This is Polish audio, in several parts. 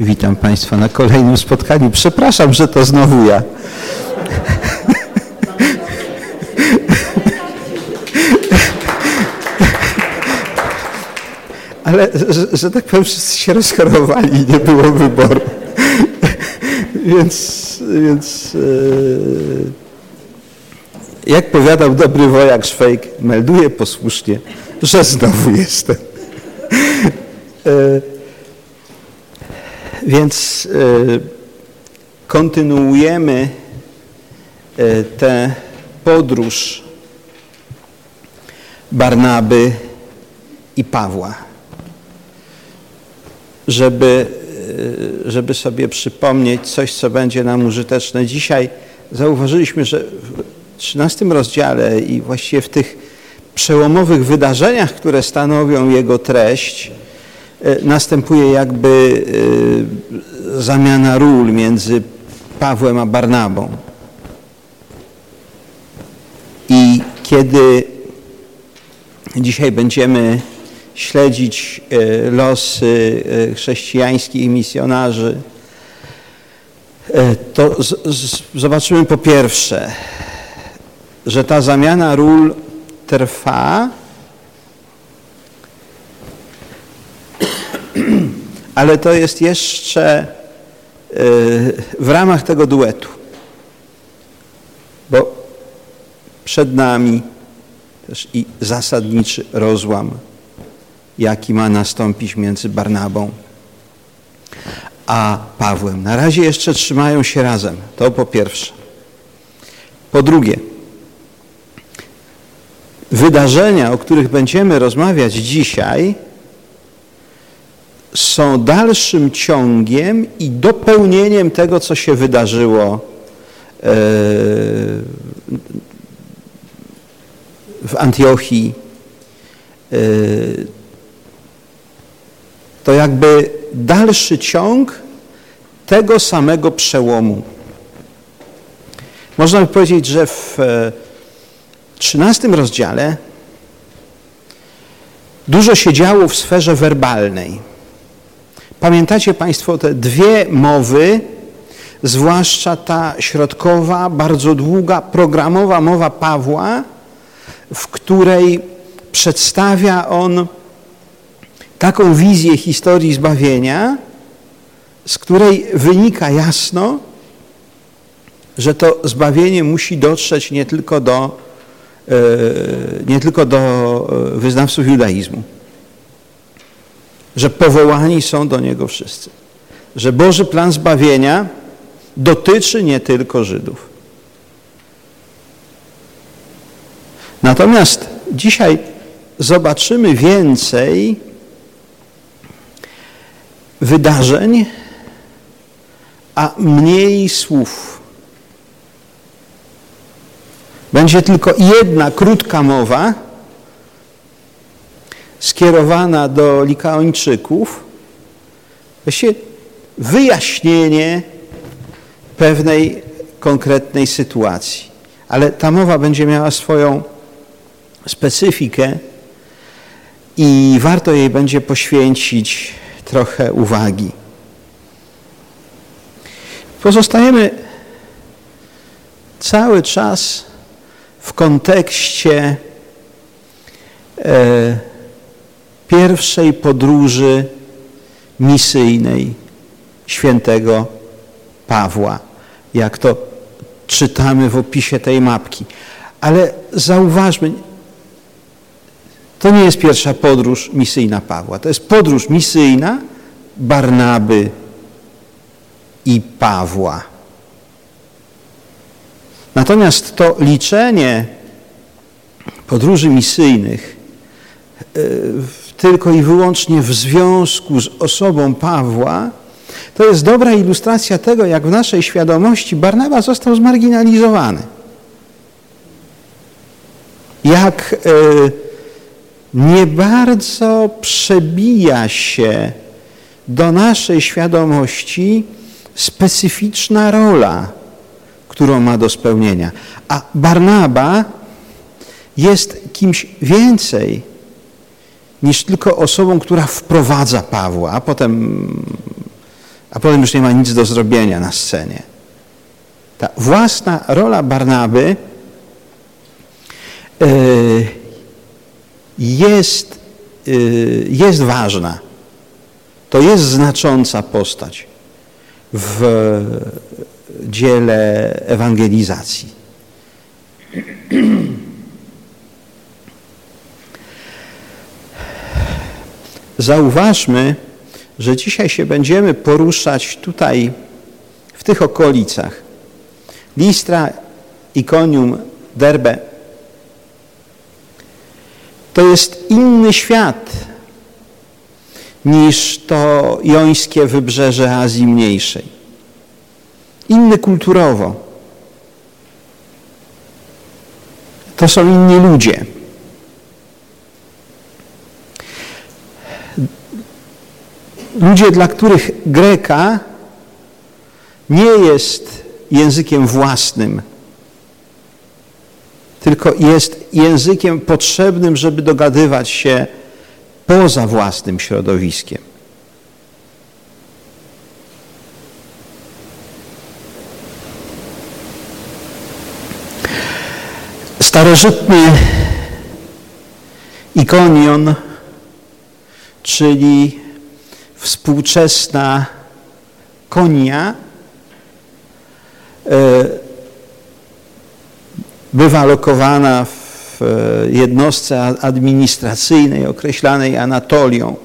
Witam Państwa na kolejnym spotkaniu. Przepraszam, że to znowu ja. Ale, że, że tak powiem, wszyscy się rozchorowali i nie było wyboru. więc, więc e, jak powiadał dobry wojak Szwejk, melduję posłusznie, że znowu jestem. E, więc e, kontynuujemy tę podróż Barnaby i Pawła, żeby, żeby sobie przypomnieć coś, co będzie nam użyteczne. Dzisiaj zauważyliśmy, że w 13 rozdziale i właściwie w tych przełomowych wydarzeniach, które stanowią jego treść, następuje jakby zamiana ról między Pawłem a Barnabą. I kiedy dzisiaj będziemy śledzić losy chrześcijańskich misjonarzy, to zobaczymy po pierwsze, że ta zamiana ról trwa, ale to jest jeszcze w ramach tego duetu. Bo przed nami też i zasadniczy rozłam, jaki ma nastąpić między Barnabą a Pawłem. Na razie jeszcze trzymają się razem. To po pierwsze. Po drugie, wydarzenia, o których będziemy rozmawiać dzisiaj, są dalszym ciągiem i dopełnieniem tego, co się wydarzyło w Antiochii. To jakby dalszy ciąg tego samego przełomu. Można by powiedzieć, że w 13 rozdziale dużo się działo w sferze werbalnej. Pamiętacie Państwo te dwie mowy, zwłaszcza ta środkowa, bardzo długa, programowa mowa Pawła, w której przedstawia on taką wizję historii zbawienia, z której wynika jasno, że to zbawienie musi dotrzeć nie tylko do, nie tylko do wyznawców judaizmu, że powołani są do niego wszyscy, że Boży plan zbawienia dotyczy nie tylko Żydów. Natomiast dzisiaj zobaczymy więcej wydarzeń, a mniej słów. Będzie tylko jedna krótka mowa skierowana do Likaończyków, właściwie wyjaśnienie pewnej konkretnej sytuacji. Ale ta mowa będzie miała swoją specyfikę i warto jej będzie poświęcić trochę uwagi. Pozostajemy cały czas w kontekście e, pierwszej podróży misyjnej świętego Pawła, jak to czytamy w opisie tej mapki. Ale zauważmy, to nie jest pierwsza podróż misyjna Pawła. To jest podróż misyjna Barnaby i Pawła. Natomiast to liczenie podróży misyjnych e, tylko i wyłącznie w związku z osobą Pawła, to jest dobra ilustracja tego, jak w naszej świadomości Barnaba został zmarginalizowany. Jak y, nie bardzo przebija się do naszej świadomości specyficzna rola, którą ma do spełnienia. A Barnaba jest kimś więcej niż tylko osobą, która wprowadza Pawła, a potem, a potem już nie ma nic do zrobienia na scenie. Ta własna rola Barnaby e, jest, e, jest ważna. To jest znacząca postać w dziele ewangelizacji. Zauważmy, że dzisiaj się będziemy poruszać tutaj, w tych okolicach. Listra, Ikonium, Derbe. To jest inny świat niż to jońskie wybrzeże Azji Mniejszej. Inny kulturowo. To są inni ludzie. Ludzie, dla których Greka nie jest językiem własnym, tylko jest językiem potrzebnym, żeby dogadywać się poza własnym środowiskiem. Starożytny ikonion, czyli współczesna konia, e, bywa lokowana w e, jednostce administracyjnej określanej Anatolią.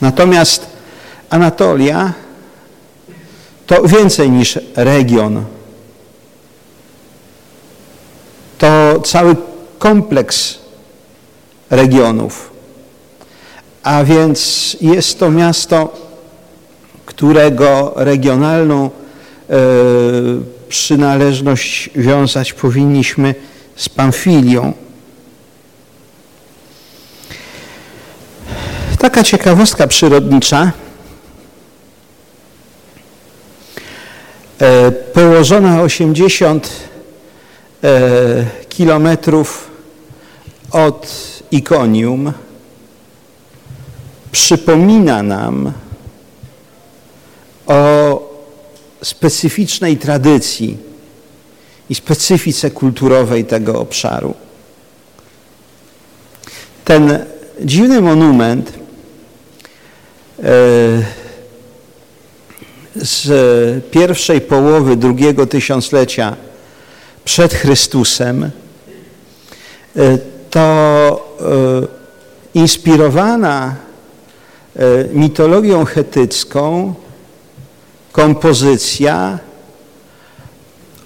Natomiast Anatolia to więcej niż region. To cały kompleks regionów. A więc jest to miasto, którego regionalną e, przynależność wiązać powinniśmy z Pamfilią. Taka ciekawostka przyrodnicza. E, położona 80 e, kilometrów od Ikonium przypomina nam o specyficznej tradycji i specyfice kulturowej tego obszaru. Ten dziwny monument e, z pierwszej połowy drugiego tysiąclecia przed Chrystusem e, to e, inspirowana mitologią chetycką kompozycja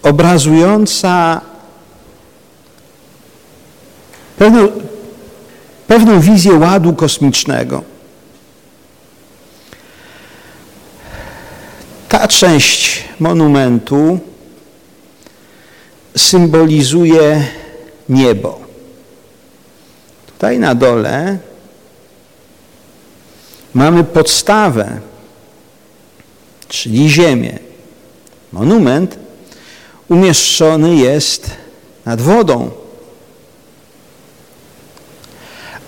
obrazująca pewną, pewną wizję ładu kosmicznego. Ta część monumentu symbolizuje niebo. Tutaj na dole mamy podstawę czyli ziemię. Monument umieszczony jest nad wodą.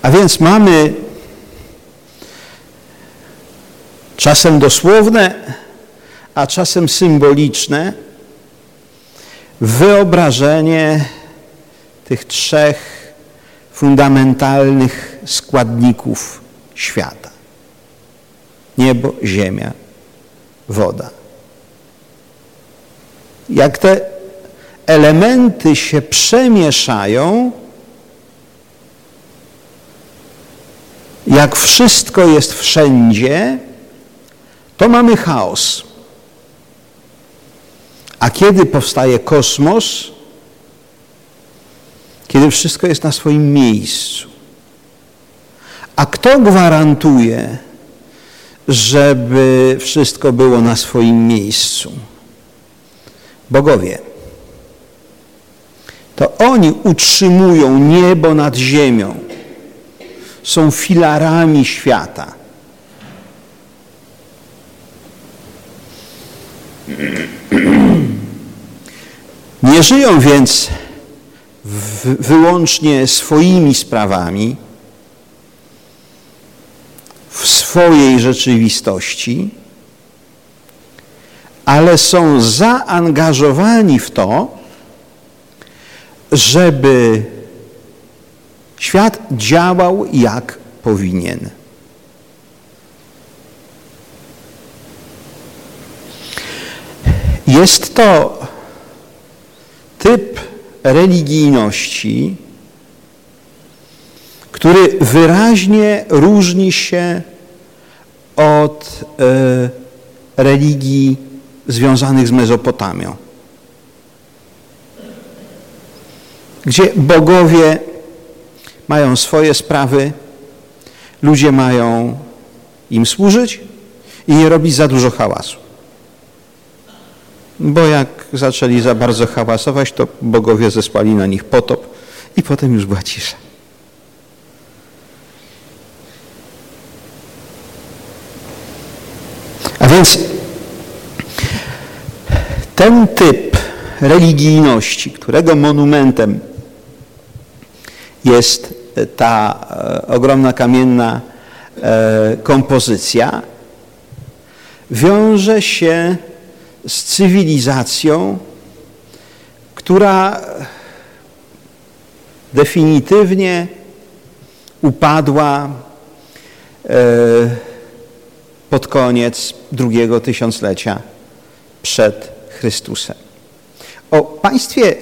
A więc mamy czasem dosłowne, a czasem symboliczne wyobrażenie tych trzech fundamentalnych składników świata. Niebo, ziemia woda. Jak te elementy się przemieszają, jak wszystko jest wszędzie, to mamy chaos. A kiedy powstaje kosmos? Kiedy wszystko jest na swoim miejscu. A kto gwarantuje, żeby wszystko było na swoim miejscu. Bogowie. To oni utrzymują niebo nad ziemią. Są filarami świata. Nie żyją więc wyłącznie swoimi sprawami, w swojej rzeczywistości, ale są zaangażowani w to, żeby świat działał jak powinien. Jest to typ religijności, który wyraźnie różni się od e, religii związanych z Mezopotamią, gdzie bogowie mają swoje sprawy, ludzie mają im służyć i nie robić za dużo hałasu. Bo jak zaczęli za bardzo hałasować, to bogowie zesłali na nich potop i potem już była cisza. A więc ten typ religijności, którego monumentem jest ta e, ogromna kamienna e, kompozycja, wiąże się z cywilizacją, która definitywnie upadła e, pod koniec drugiego tysiąclecia przed Chrystusem. O państwie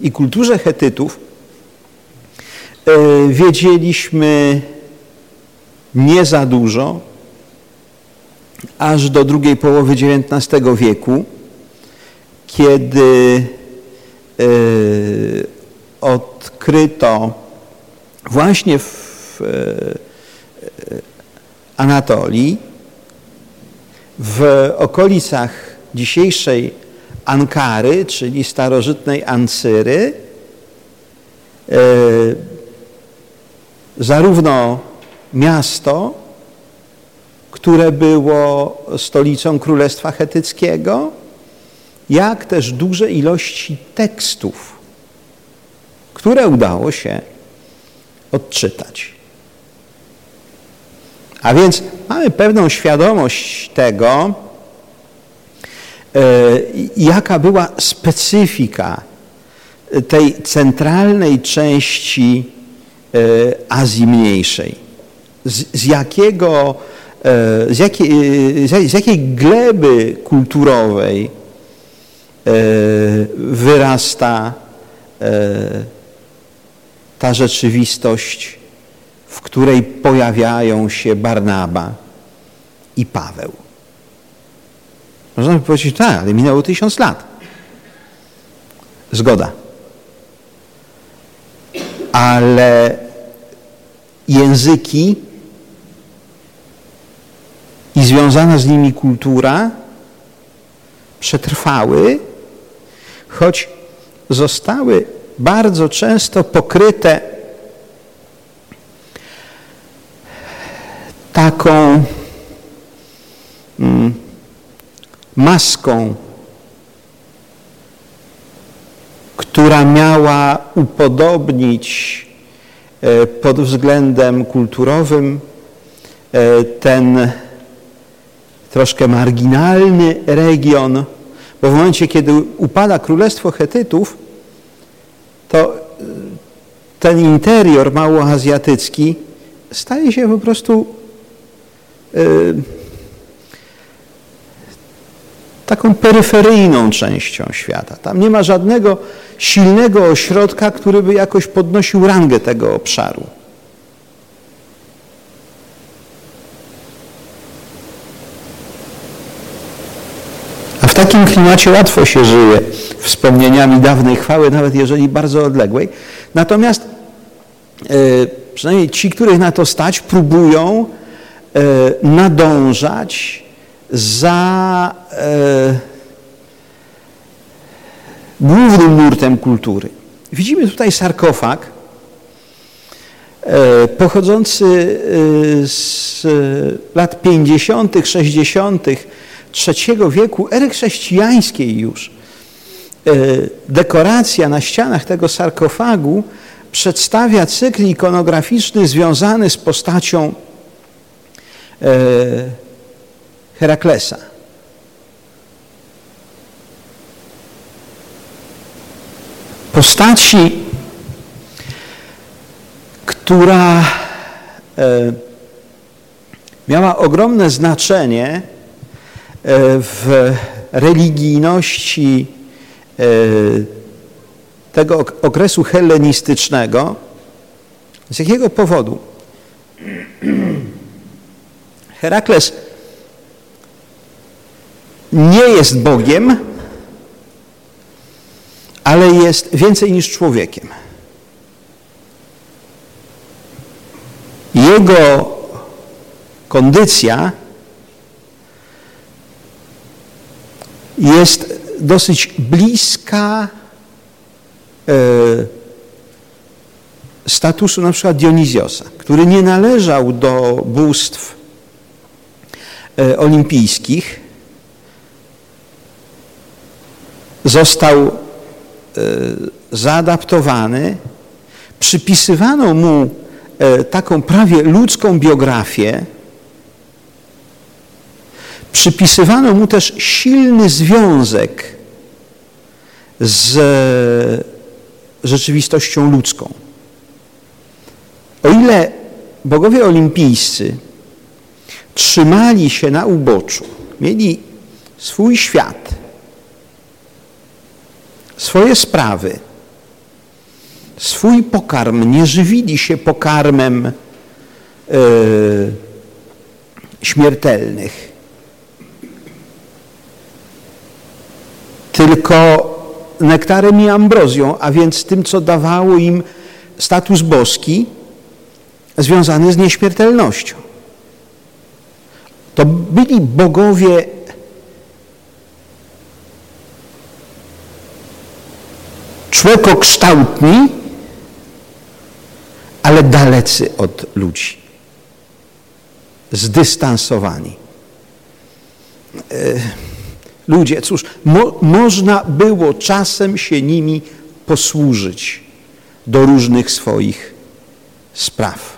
i kulturze Hetytów wiedzieliśmy nie za dużo, aż do drugiej połowy XIX wieku, kiedy e, odkryto właśnie w e, Anatolii, w okolicach dzisiejszej Ankary, czyli starożytnej Ancyry, e, zarówno miasto, które było stolicą Królestwa Chetyckiego, jak też duże ilości tekstów, które udało się odczytać. A więc mamy pewną świadomość tego, e, jaka była specyfika tej centralnej części e, Azji Mniejszej. Z, jakiego z jakiej, z jakiej gleby kulturowej e, wyrasta e, ta rzeczywistość, w której pojawiają się Barnaba i Paweł. Można by powiedzieć, tak, ale minęło tysiąc lat. Zgoda. Ale języki i związana z nimi kultura przetrwały, choć zostały bardzo często pokryte taką mm, maską, która miała upodobnić e, pod względem kulturowym e, ten troszkę marginalny region, bo w momencie, kiedy upada Królestwo Hetytów, to e, ten interior małoazjatycki staje się po prostu taką peryferyjną częścią świata. Tam nie ma żadnego silnego ośrodka, który by jakoś podnosił rangę tego obszaru. w takim klimacie łatwo się żyje wspomnieniami dawnej chwały, nawet jeżeli bardzo odległej. Natomiast e, przynajmniej ci, których na to stać, próbują nadążać za e, głównym nurtem kultury. Widzimy tutaj sarkofag pochodzący z lat 50., 60., III wieku, ery chrześcijańskiej już, e, dekoracja na ścianach tego sarkofagu przedstawia cykl ikonograficzny związany z postacią Heraklesa. Postaci, która miała ogromne znaczenie w religijności tego okresu hellenistycznego. Z jakiego powodu? Herakles nie jest Bogiem, ale jest więcej niż człowiekiem. Jego kondycja jest dosyć bliska e, statusu na przykład Dionizjosa, który nie należał do bóstw olimpijskich, został e, zaadaptowany, przypisywano mu taką prawie ludzką biografię, przypisywano mu też silny związek z rzeczywistością ludzką. O ile bogowie olimpijscy trzymali się na uboczu, mieli swój świat, swoje sprawy, swój pokarm, nie żywili się pokarmem yy, śmiertelnych, tylko nektarem i ambrozją, a więc tym, co dawało im status boski związany z nieśmiertelnością. To byli bogowie człowiekokształtni, ale dalecy od ludzi, zdystansowani. E, ludzie, cóż, mo, można było czasem się nimi posłużyć do różnych swoich spraw.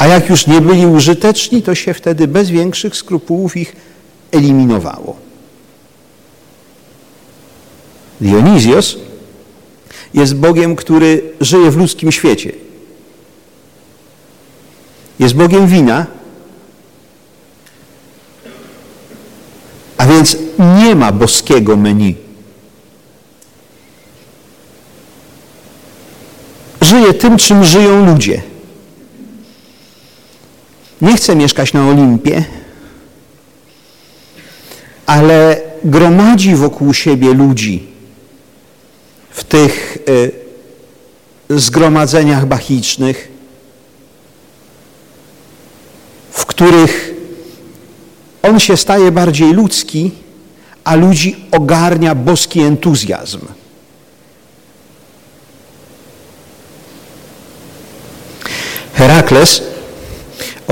A jak już nie byli użyteczni, to się wtedy bez większych skrupułów ich eliminowało. Dionizjos jest Bogiem, który żyje w ludzkim świecie. Jest Bogiem wina, a więc nie ma boskiego menu. Żyje tym, czym żyją ludzie. Nie chce mieszkać na Olimpie, ale gromadzi wokół siebie ludzi w tych y, zgromadzeniach bachicznych, w których on się staje bardziej ludzki, a ludzi ogarnia boski entuzjazm. Herakles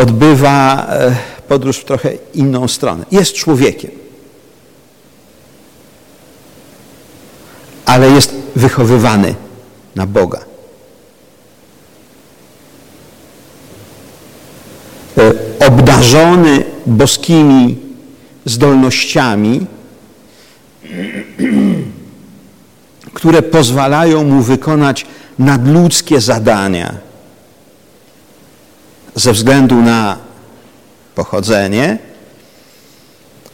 odbywa e, podróż w trochę inną stronę. Jest człowiekiem, ale jest wychowywany na Boga. E, obdarzony boskimi zdolnościami, które pozwalają mu wykonać nadludzkie zadania ze względu na pochodzenie,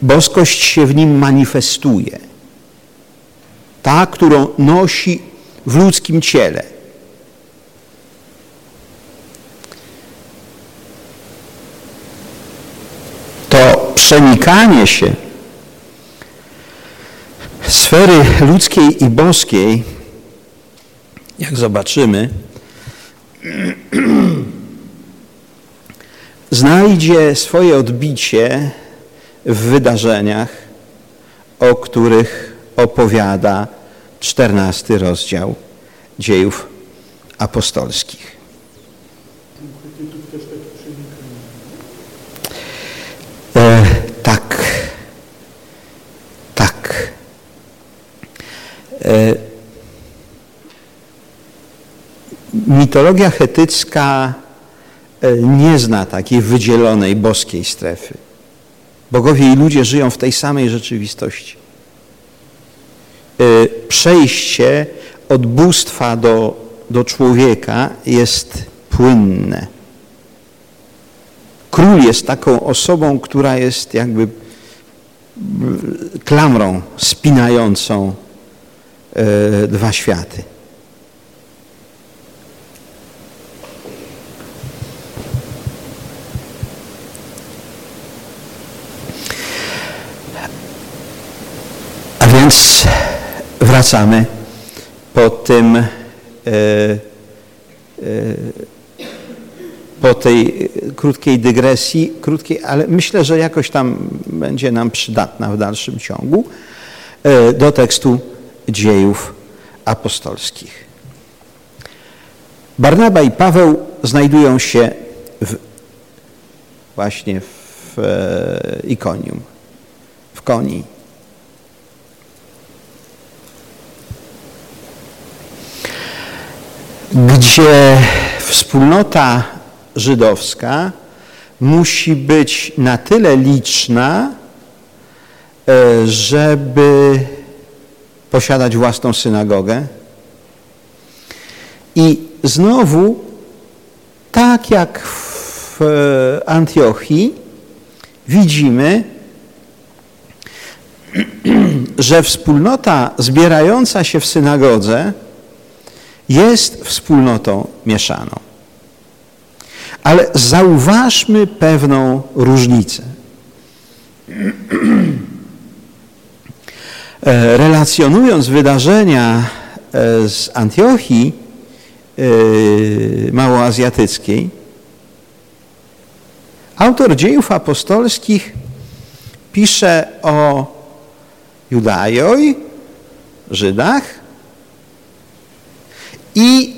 boskość się w nim manifestuje. Ta, którą nosi w ludzkim ciele. To przenikanie się sfery ludzkiej i boskiej, jak zobaczymy, znajdzie swoje odbicie w wydarzeniach, o których opowiada czternasty rozdział dziejów apostolskich. E, tak. Tak. E, mitologia chetycka nie zna takiej wydzielonej boskiej strefy. Bogowie i ludzie żyją w tej samej rzeczywistości. E, przejście od bóstwa do, do człowieka jest płynne. Król jest taką osobą, która jest jakby klamrą spinającą e, dwa światy. A więc wracamy po tym e, e, po tej krótkiej dygresji, krótkiej, ale myślę, że jakoś tam będzie nam przydatna w dalszym ciągu, e, do tekstu dziejów apostolskich. Barnaba i Paweł znajdują się w, właśnie w Ikonium, w Konii. Gdzie wspólnota żydowska musi być na tyle liczna, e, żeby posiadać własną synagogę. I znowu, tak jak w Antiochii, widzimy, że wspólnota zbierająca się w synagodze jest wspólnotą mieszaną. Ale zauważmy pewną różnicę. E, relacjonując wydarzenia e, z Antiochii e, małoazjatyckiej, autor dziejów apostolskich pisze o Judajoj, Żydach i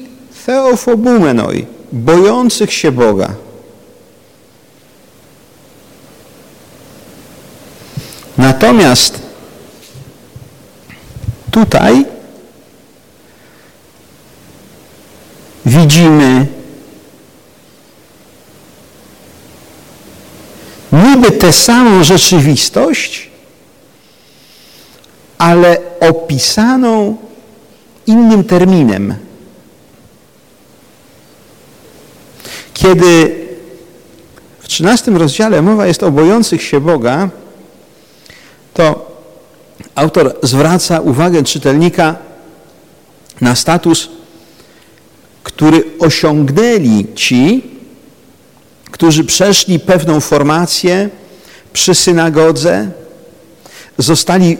Theofobumenoj, bojących się Boga. Natomiast tutaj widzimy niby tę samą rzeczywistość, ale opisaną innym terminem. Kiedy w 13 rozdziale mowa jest o bojących się Boga, to autor zwraca uwagę czytelnika na status, który osiągnęli ci, którzy przeszli pewną formację przy synagodze, zostali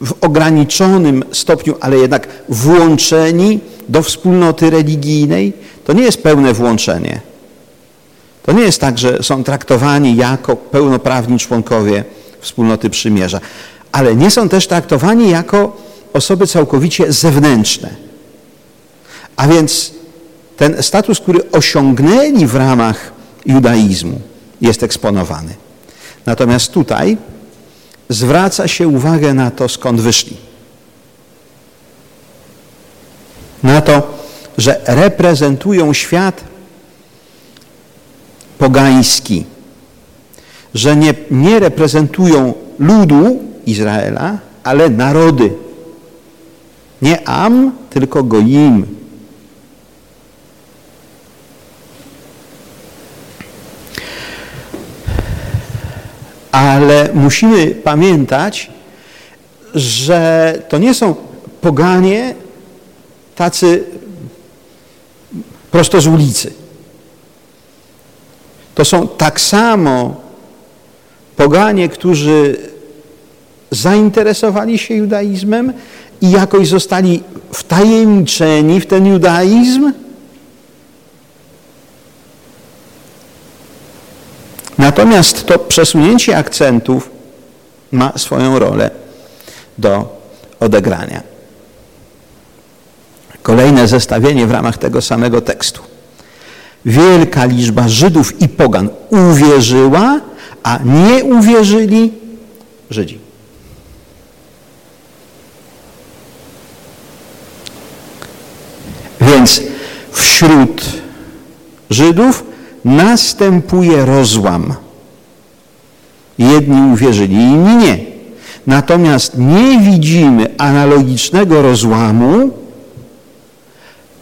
w ograniczonym stopniu, ale jednak włączeni do wspólnoty religijnej. To nie jest pełne włączenie. To nie jest tak, że są traktowani jako pełnoprawni członkowie wspólnoty przymierza, ale nie są też traktowani jako osoby całkowicie zewnętrzne. A więc ten status, który osiągnęli w ramach judaizmu, jest eksponowany. Natomiast tutaj zwraca się uwagę na to, skąd wyszli. Na to, że reprezentują świat pogański, że nie, nie reprezentują ludu Izraela, ale narody. Nie Am, tylko Goim. Ale musimy pamiętać, że to nie są poganie tacy prosto z ulicy. To są tak samo poganie, którzy zainteresowali się judaizmem i jakoś zostali wtajemniczeni w ten judaizm. Natomiast to przesunięcie akcentów ma swoją rolę do odegrania. Kolejne zestawienie w ramach tego samego tekstu wielka liczba Żydów i pogan uwierzyła, a nie uwierzyli Żydzi. Więc wśród Żydów następuje rozłam. Jedni uwierzyli, inni nie. Natomiast nie widzimy analogicznego rozłamu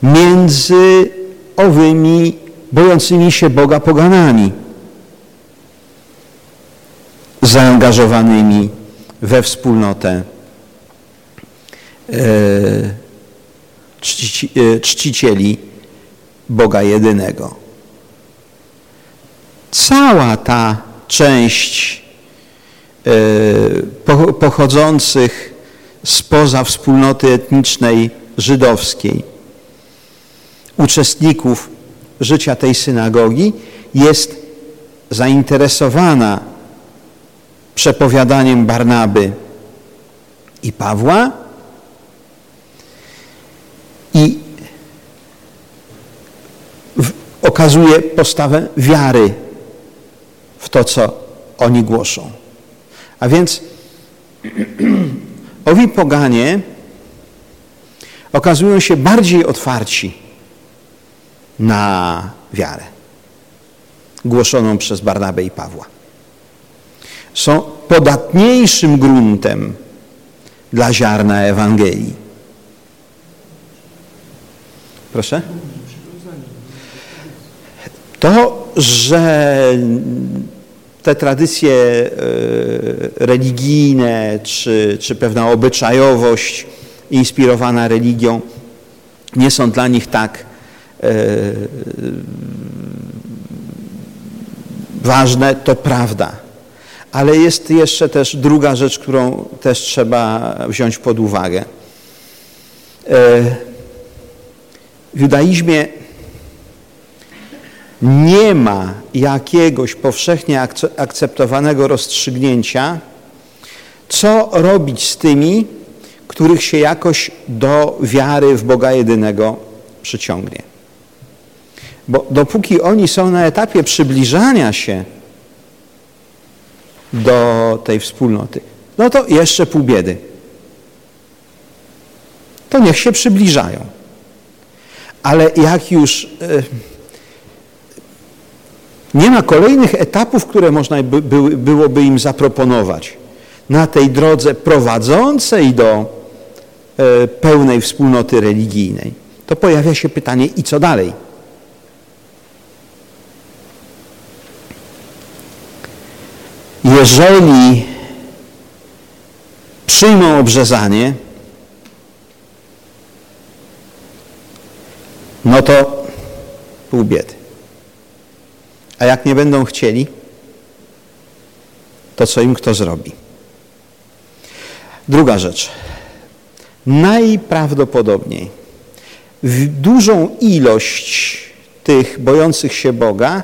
między owymi bojącymi się Boga poganami zaangażowanymi we wspólnotę e, czci, e, czcicieli Boga jedynego. Cała ta część e, pochodzących spoza wspólnoty etnicznej żydowskiej, uczestników życia tej synagogi jest zainteresowana przepowiadaniem Barnaby i Pawła i okazuje postawę wiary w to, co oni głoszą. A więc owi poganie okazują się bardziej otwarci na wiarę głoszoną przez Barnabę i Pawła. Są podatniejszym gruntem dla ziarna Ewangelii. Proszę? To, że te tradycje e, religijne czy, czy pewna obyczajowość inspirowana religią nie są dla nich tak ważne, to prawda. Ale jest jeszcze też druga rzecz, którą też trzeba wziąć pod uwagę. E, w judaizmie nie ma jakiegoś powszechnie akceptowanego rozstrzygnięcia, co robić z tymi, których się jakoś do wiary w Boga jedynego przyciągnie. Bo dopóki oni są na etapie przybliżania się do tej wspólnoty, no to jeszcze pół biedy. To niech się przybliżają. Ale jak już e, nie ma kolejnych etapów, które można by, by, byłoby im zaproponować na tej drodze prowadzącej do e, pełnej wspólnoty religijnej, to pojawia się pytanie, i co dalej? Jeżeli przyjmą obrzezanie, no to pół biedy. A jak nie będą chcieli, to co im kto zrobi? Druga rzecz. Najprawdopodobniej dużą ilość tych bojących się Boga,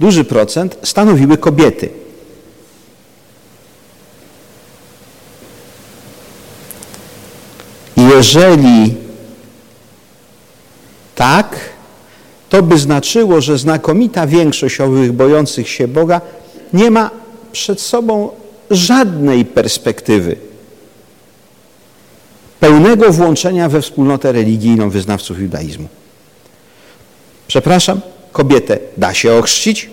duży procent stanowiły kobiety. Jeżeli tak, to by znaczyło, że znakomita większość owych bojących się Boga nie ma przed sobą żadnej perspektywy pełnego włączenia we wspólnotę religijną wyznawców judaizmu. Przepraszam, kobietę da się ochrzcić,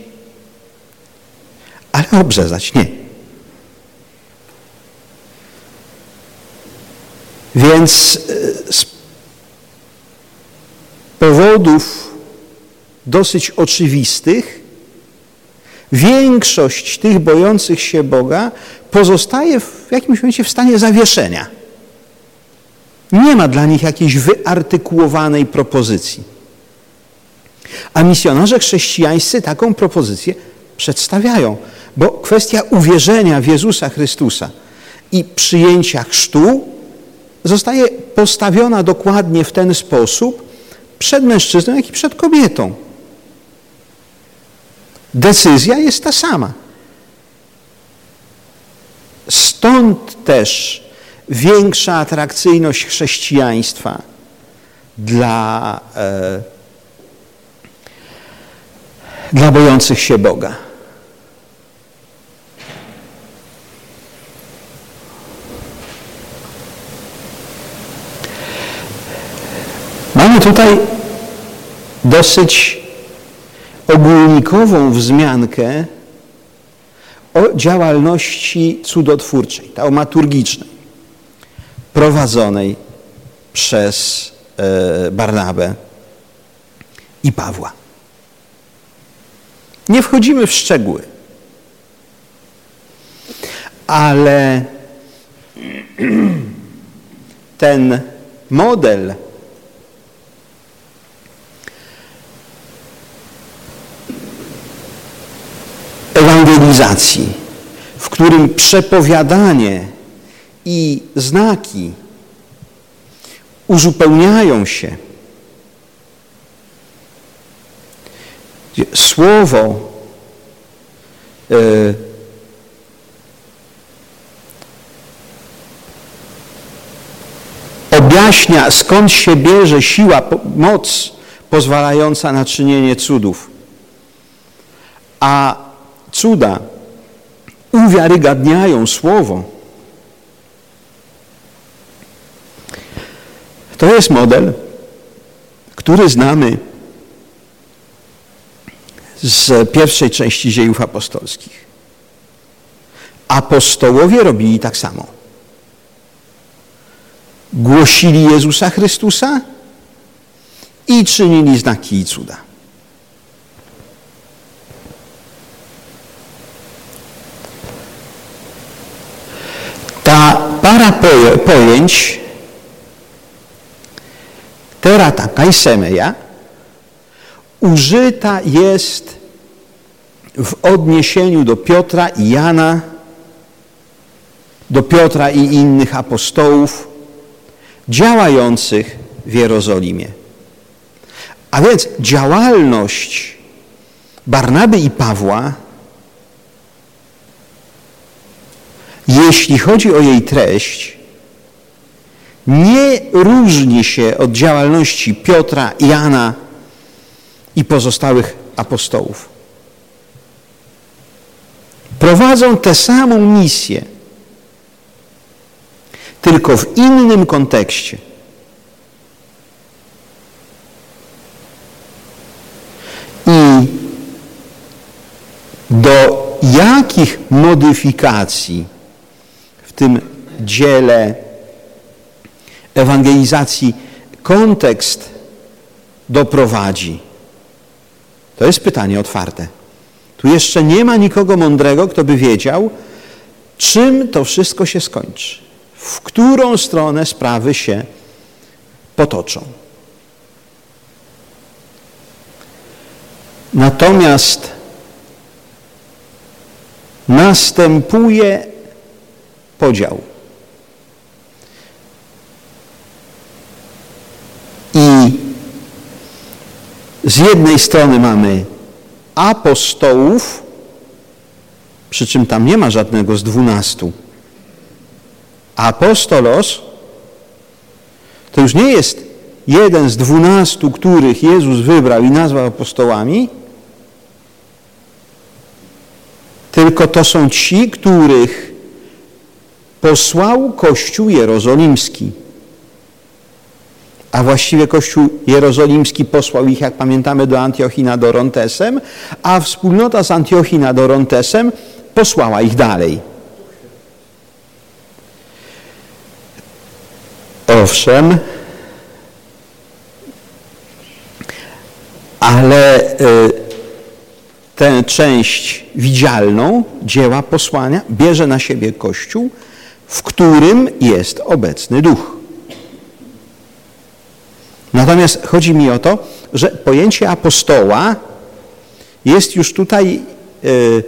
ale obrzezać nie. Więc e, z powodów dosyć oczywistych większość tych bojących się Boga pozostaje w jakimś momencie w stanie zawieszenia. Nie ma dla nich jakiejś wyartykułowanej propozycji. A misjonarze chrześcijańscy taką propozycję przedstawiają, bo kwestia uwierzenia w Jezusa Chrystusa i przyjęcia chrztu zostaje postawiona dokładnie w ten sposób przed mężczyzną, jak i przed kobietą. Decyzja jest ta sama. Stąd też większa atrakcyjność chrześcijaństwa dla, e, dla bojących się Boga. Mamy tutaj dosyć ogólnikową wzmiankę o działalności cudotwórczej, taumaturgicznej, prowadzonej przez e, Barnabę i Pawła. Nie wchodzimy w szczegóły, ale ten model w którym przepowiadanie i znaki uzupełniają się. Słowo y, objaśnia, skąd się bierze siła, moc pozwalająca na czynienie cudów. A cuda uwiarygadniają Słowo. To jest model, który znamy z pierwszej części dziejów apostolskich. Apostołowie robili tak samo. Głosili Jezusa Chrystusa i czynili znaki i cuda. Ta para pojęć terata kaisemeja użyta jest w odniesieniu do Piotra i Jana, do Piotra i innych apostołów działających w Jerozolimie. A więc działalność Barnaby i Pawła, jeśli chodzi o jej treść, nie różni się od działalności Piotra, Jana i pozostałych apostołów. Prowadzą tę samą misję, tylko w innym kontekście. I do jakich modyfikacji tym dziele ewangelizacji kontekst doprowadzi? To jest pytanie otwarte. Tu jeszcze nie ma nikogo mądrego, kto by wiedział, czym to wszystko się skończy, w którą stronę sprawy się potoczą. Natomiast następuje podział. I z jednej strony mamy apostołów, przy czym tam nie ma żadnego z dwunastu. Apostolos to już nie jest jeden z dwunastu, których Jezus wybrał i nazwał apostołami, tylko to są ci, których posłał Kościół Jerozolimski a właściwie Kościół Jerozolimski posłał ich, jak pamiętamy, do Antiochii nad Orontesem, a wspólnota z Antiochii nad Orontesem posłała ich dalej. Owszem, ale y, tę część widzialną dzieła posłania bierze na siebie Kościół, w którym jest obecny Duch. Natomiast chodzi mi o to, że pojęcie apostoła jest już tutaj y,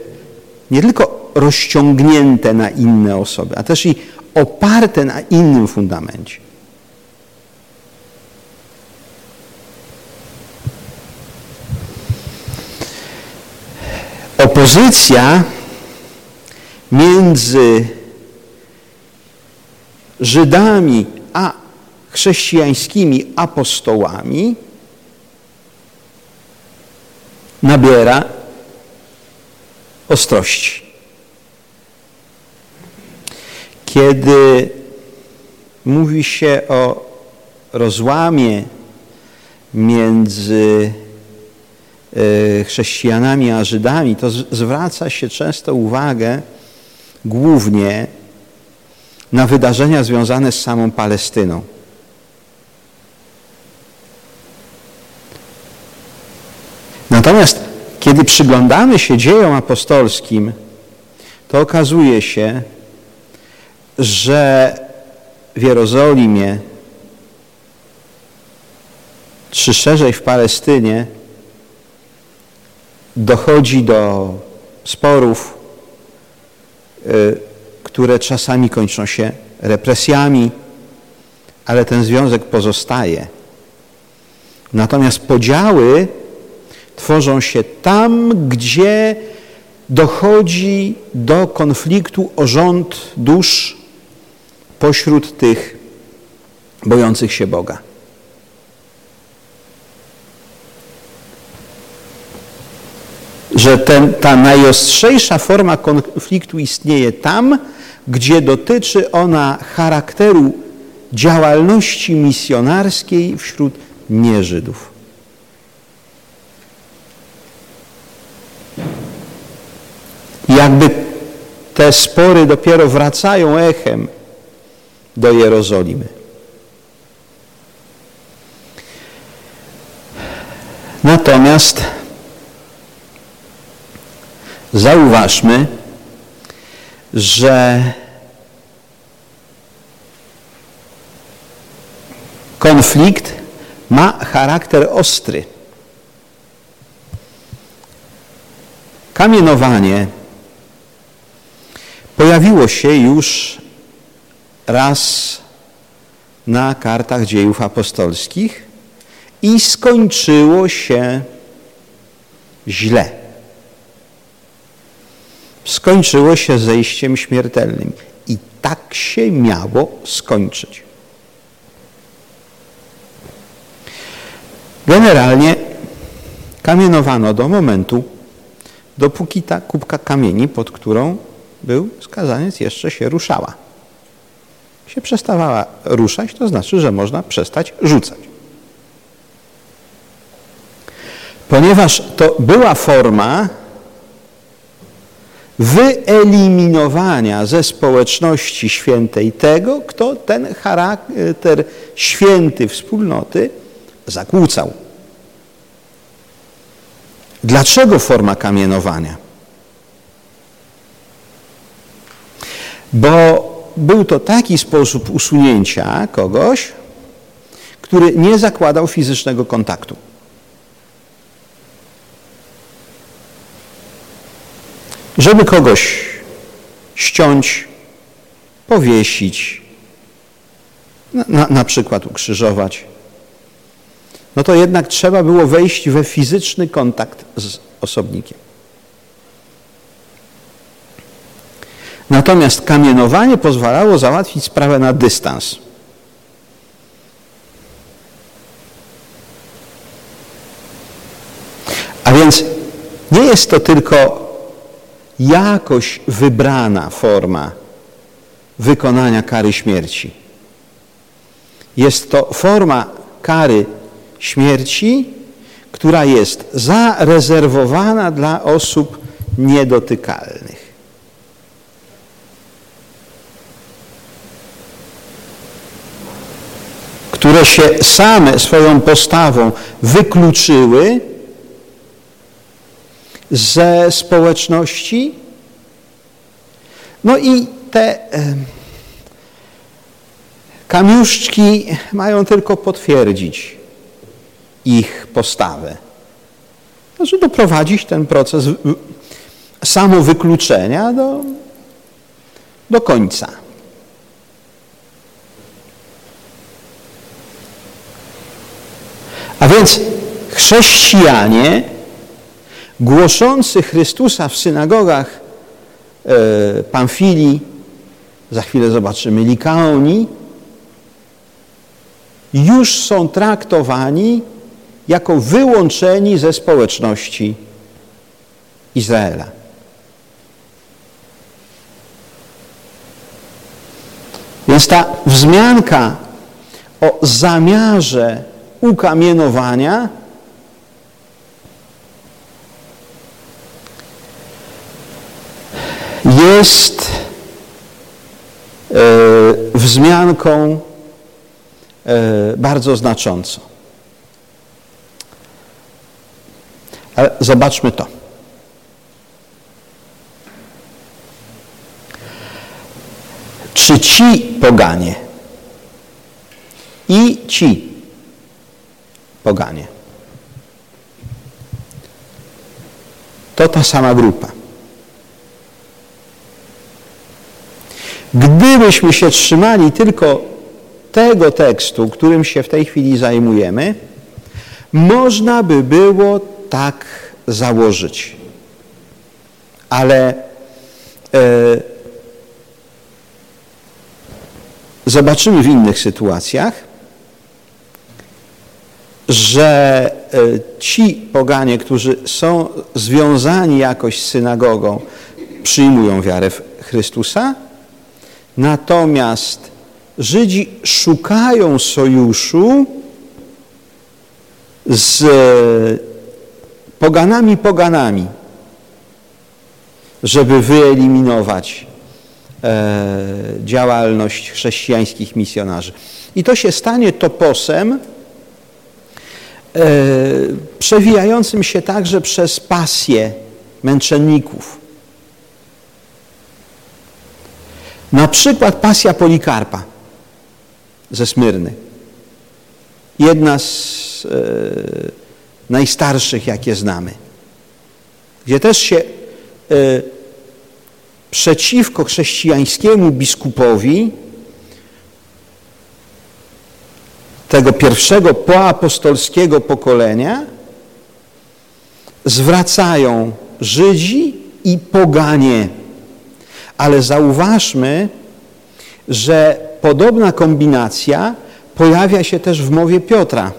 nie tylko rozciągnięte na inne osoby, a też i oparte na innym fundamencie. Opozycja między Żydami a chrześcijańskimi apostołami nabiera ostrości. Kiedy mówi się o rozłamie między e, chrześcijanami a Żydami, to zwraca się często uwagę głównie na wydarzenia związane z samą Palestyną. Natomiast kiedy przyglądamy się dziejom apostolskim, to okazuje się, że w Jerozolimie, czy szerzej w Palestynie, dochodzi do sporów, y, które czasami kończą się represjami, ale ten związek pozostaje. Natomiast podziały tworzą się tam, gdzie dochodzi do konfliktu o rząd dusz pośród tych bojących się Boga. Że ten, ta najostrzejsza forma konfliktu istnieje tam, gdzie dotyczy ona charakteru działalności misjonarskiej wśród nieżydów. jakby te spory dopiero wracają echem do Jerozolimy. Natomiast zauważmy, że konflikt ma charakter ostry. Kamienowanie pojawiło się już raz na kartach dziejów apostolskich i skończyło się źle. Skończyło się zejściem śmiertelnym. I tak się miało skończyć. Generalnie kamienowano do momentu, dopóki ta kubka kamieni, pod którą był skazaniec, jeszcze się ruszała. Się przestawała ruszać, to znaczy, że można przestać rzucać. Ponieważ to była forma wyeliminowania ze społeczności świętej tego, kto ten charakter święty wspólnoty zakłócał. Dlaczego forma kamienowania? Bo był to taki sposób usunięcia kogoś, który nie zakładał fizycznego kontaktu. Żeby kogoś ściąć, powiesić, na, na, przykład ukrzyżować, no to jednak trzeba było wejść we fizyczny kontakt z osobnikiem. Natomiast kamienowanie pozwalało załatwić sprawę na dystans. A więc nie jest to tylko jakoś wybrana forma wykonania kary śmierci. Jest to forma kary śmierci, która jest zarezerwowana dla osób niedotykalnych. które się same swoją postawą wykluczyły ze społeczności. No i te kamiuszczki mają tylko potwierdzić ich postawę. Znaczy doprowadzić ten proces samowykluczenia do, do końca. A więc chrześcijanie głoszący Chrystusa w synagogach e, Pamfilii, za chwilę zobaczymy Likaonii, już są traktowani jako wyłączeni ze społeczności Izraela. Więc ta wzmianka o zamiarze ukamienowania jest e, wzmianką e, bardzo znaczącą. Ale zobaczmy to. Czy ci poganie i ci poganie to ta sama grupa. Gdybyśmy się trzymali tylko tego tekstu, którym się w tej chwili zajmujemy, można by było tak założyć. Ale e, zobaczymy w innych sytuacjach, że e, ci poganie, którzy są związani jakoś z synagogą, przyjmują wiarę w Chrystusa, natomiast Żydzi szukają sojuszu z poganami poganami, żeby wyeliminować e, działalność chrześcijańskich misjonarzy. I to się stanie toposem e, przewijającym się także przez pasję męczenników. Na przykład pasja Polikarpa ze Smyrny. Jedna z e, najstarszych, jakie znamy. Gdzie też się y, przeciwko chrześcijańskiemu biskupowi tego pierwszego poapostolskiego pokolenia zwracają Żydzi i poganie. Ale zauważmy, że podobna kombinacja pojawia się też w mowie Piotra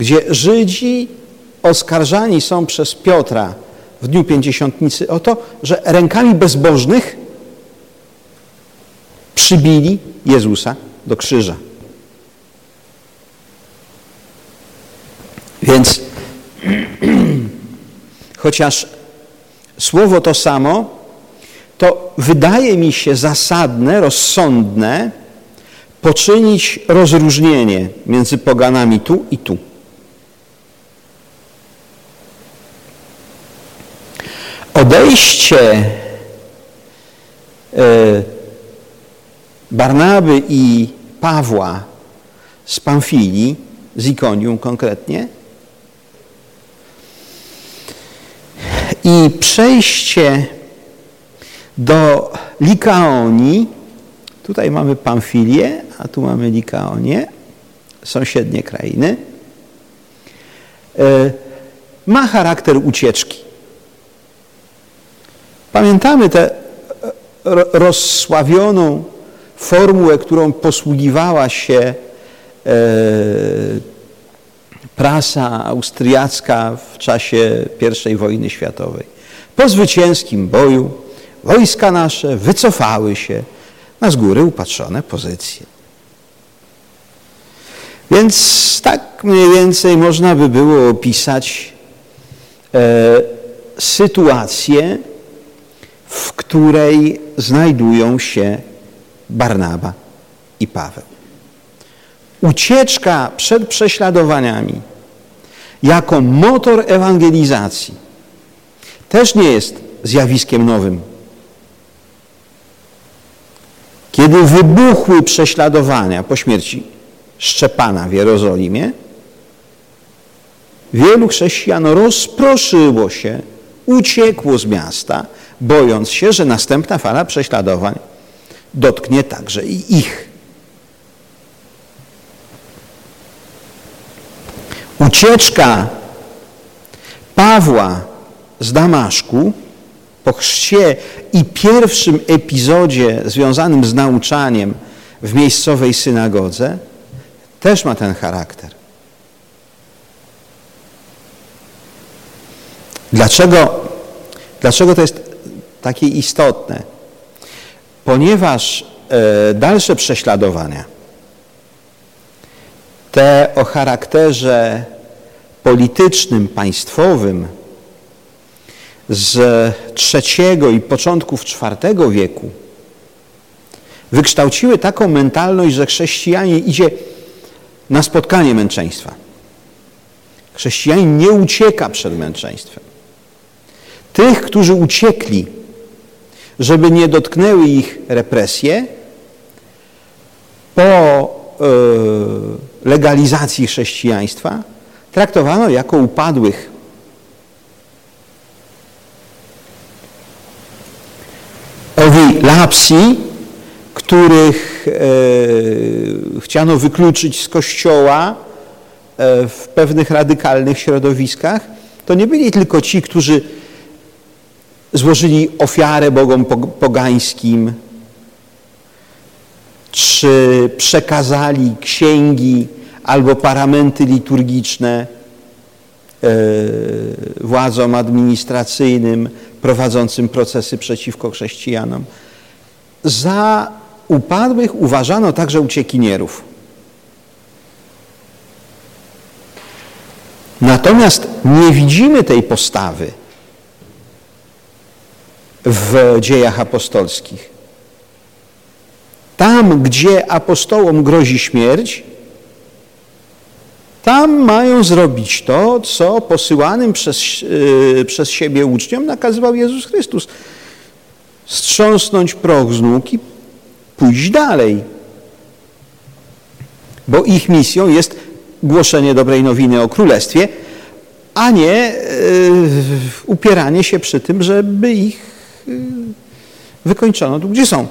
gdzie Żydzi oskarżani są przez Piotra w dniu pięćdziesiątnicy o to, że rękami bezbożnych przybili Jezusa do krzyża. Więc chociaż słowo to samo, to wydaje mi się zasadne, rozsądne poczynić rozróżnienie między poganami tu i tu. odejście e, Barnaby i Pawła z Pamfilii, z Ikonium konkretnie, i przejście do Likaonii, tutaj mamy Pamfilię, a tu mamy Likaonię, sąsiednie krainy, e, ma charakter ucieczki. Pamiętamy tę rozsławioną formułę, którą posługiwała się e, prasa austriacka w czasie I wojny światowej. Po zwycięskim boju wojska nasze wycofały się na z góry upatrzone pozycje. Więc tak mniej więcej można by było opisać e, sytuację, w której znajdują się Barnaba i Paweł. Ucieczka przed prześladowaniami jako motor ewangelizacji też nie jest zjawiskiem nowym. Kiedy wybuchły prześladowania po śmierci Szczepana w Jerozolimie, wielu chrześcijan rozproszyło się, uciekło z miasta, bojąc się, że następna fala prześladowań dotknie także i ich. Ucieczka Pawła z Damaszku po chrzcie i pierwszym epizodzie związanym z nauczaniem w miejscowej synagodze też ma ten charakter. Dlaczego, dlaczego to jest takie istotne, ponieważ e, dalsze prześladowania, te o charakterze politycznym, państwowym, z trzeciego i początków czwartego wieku wykształciły taką mentalność, że chrześcijanin idzie na spotkanie męczeństwa. Chrześcijanin nie ucieka przed męczeństwem. Tych, którzy uciekli, żeby nie dotknęły ich represje, po e, legalizacji chrześcijaństwa traktowano jako upadłych. Lapsi, których e, chciano wykluczyć z kościoła e, w pewnych radykalnych środowiskach, to nie byli tylko ci, którzy złożyli ofiarę bogom pogańskim, czy przekazali księgi albo paramenty liturgiczne e, władzom administracyjnym prowadzącym procesy przeciwko chrześcijanom. Za upadłych uważano także uciekinierów. Natomiast nie widzimy tej postawy w dziejach apostolskich. Tam, gdzie apostołom grozi śmierć, tam mają zrobić to, co posyłanym przez, yy, przez siebie uczniom nakazywał Jezus Chrystus. Strząsnąć proch z nóg i pójść dalej. Bo ich misją jest głoszenie dobrej nowiny o Królestwie, a nie yy, upieranie się przy tym, żeby ich yy, wykończono tu, gdzie są.